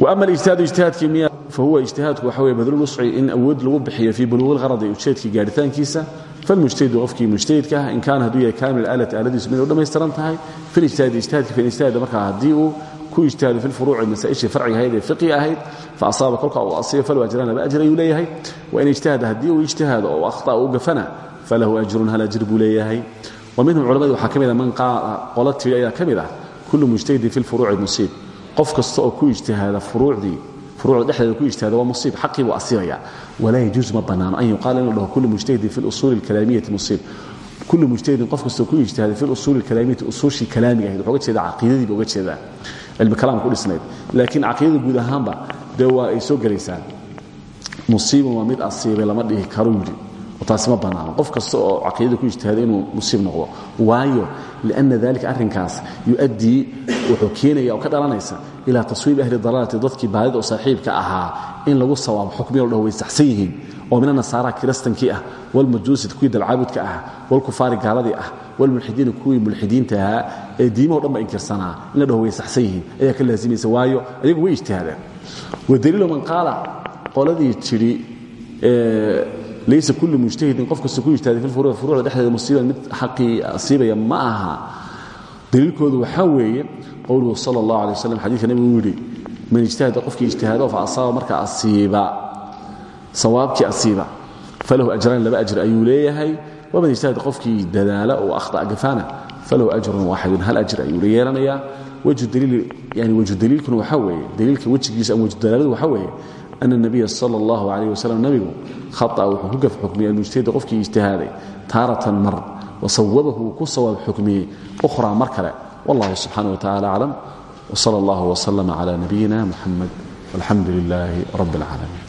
S1: ama ijtihaad ijtihaadkfahuwa ijtihaadku waxa wey badlu wusci in awood lagu bixiyo fii buluuq lharadi ujeedkii gaaritaankiisa falmujtahidu qofkii mujtahidka ah in kaana hadduu yahay kaamil aalati aaladiisu mid u dhammaystiran tahay. Fi lijtihaadi ijtihaadka fi ijtihaada markaa haddii uu ku ijtihaado fi lfuruuci masaa'ishii farciga ahayd ee fiqi ahayd fa asaaba kolka uu asiibo falahu ajraan laba ajir ayuu leeyahay. Wain ijtihada haddii uu ijtihaado oo akhta uu gafana falahu ajrun hal ajir buu leeyahay. Wa minhum culammadii waxaa ka mid a man qaala qola tidhi ayaa ka mid ah kullu mujtahidin fi lfuruuci musiib qof kasta oo ku ijtihaada furuucdii furuucda dhexdeeda ku ijtihaada waa musiib xaqii buu asiibaya walaa yajuusu ma bannaano an yuqaala in la dhaho kullu mujtahidin fi lusuuli alkalaamiyati musiib. Kullu mujtahidin qof kastoo ku ijtihaaday fi lusuuli alkalaamiyati usuushii kalaamiga ahayd wuxuu uga jeedaa caqiidadii buu uga jeedaa. Cilmi kalaam ku dhisnayd. Laakiin caqiidada guud ahaanba dee waa ay soo gelaysaa musiibun waa mid asiibay lama dhihi karo yidhi taasi ma bannaano qof kasta oo caqiidada ku ijtihaaday inuu musiib noqdo. Waayo lianna dalika arrinkaas yu'addii wuxuu keenaya oo ka dhalanaysa ilaa taswiib ahli dalaalati dadkii baadida oo saaxiibka ahaa in lagu sawaabo xukmiyo la dhaho way saxsan yihiin. Oo mina nasaara kiristankii ah walmajuusid kuwii dalcaabudka ah walkufaari gaaladii ah walmulxidiina kuwii mulxidiinta ahaa ee diimaho dhan ba inkirsanaa in la dhaho way saxsan yihiin. Ayaa ka laasimaysa waayo ayagu way ijtihaadeen. Wadaliilu man qaala qoladii tidhi laysa kullu mujtahidin qof kasta ku ijtihaaday filfuruuci furuucda dhexdeeda musiiban mid xaqii asiibaya ma aha daliilkoodu waxaa weeye qowluhu sala allah alay waslam xadiidka nebigu uu yidhi man ijtahada qofkii ijtihaado fa asaaba marka asiiba sawaabkii asiiba falahu ajraan laba ajr ayuu leeyahay waman ijtahada qofkii dadaala oo akhطa'a gafaana falahu ajrun waaxidun hal ajr ayuu la yeelanayaa waju daliilkuna waxaa weeye daliilka wejigiisa ama waju dalaaladu waxaa weeye ana nabiya sal allahu alayh wasalam nabigu khaa wuxuu ku gaf xukmiyey almujtahida qofkii ijtihaaday taaratan mar wasawabahu wuu ku sawaab xukmiyey ukhraa mar kale wallahu subxana wataala aclam wsal allah wslm cla nabiyina muxamed walxamdu lilaahi rab اlcaalamiin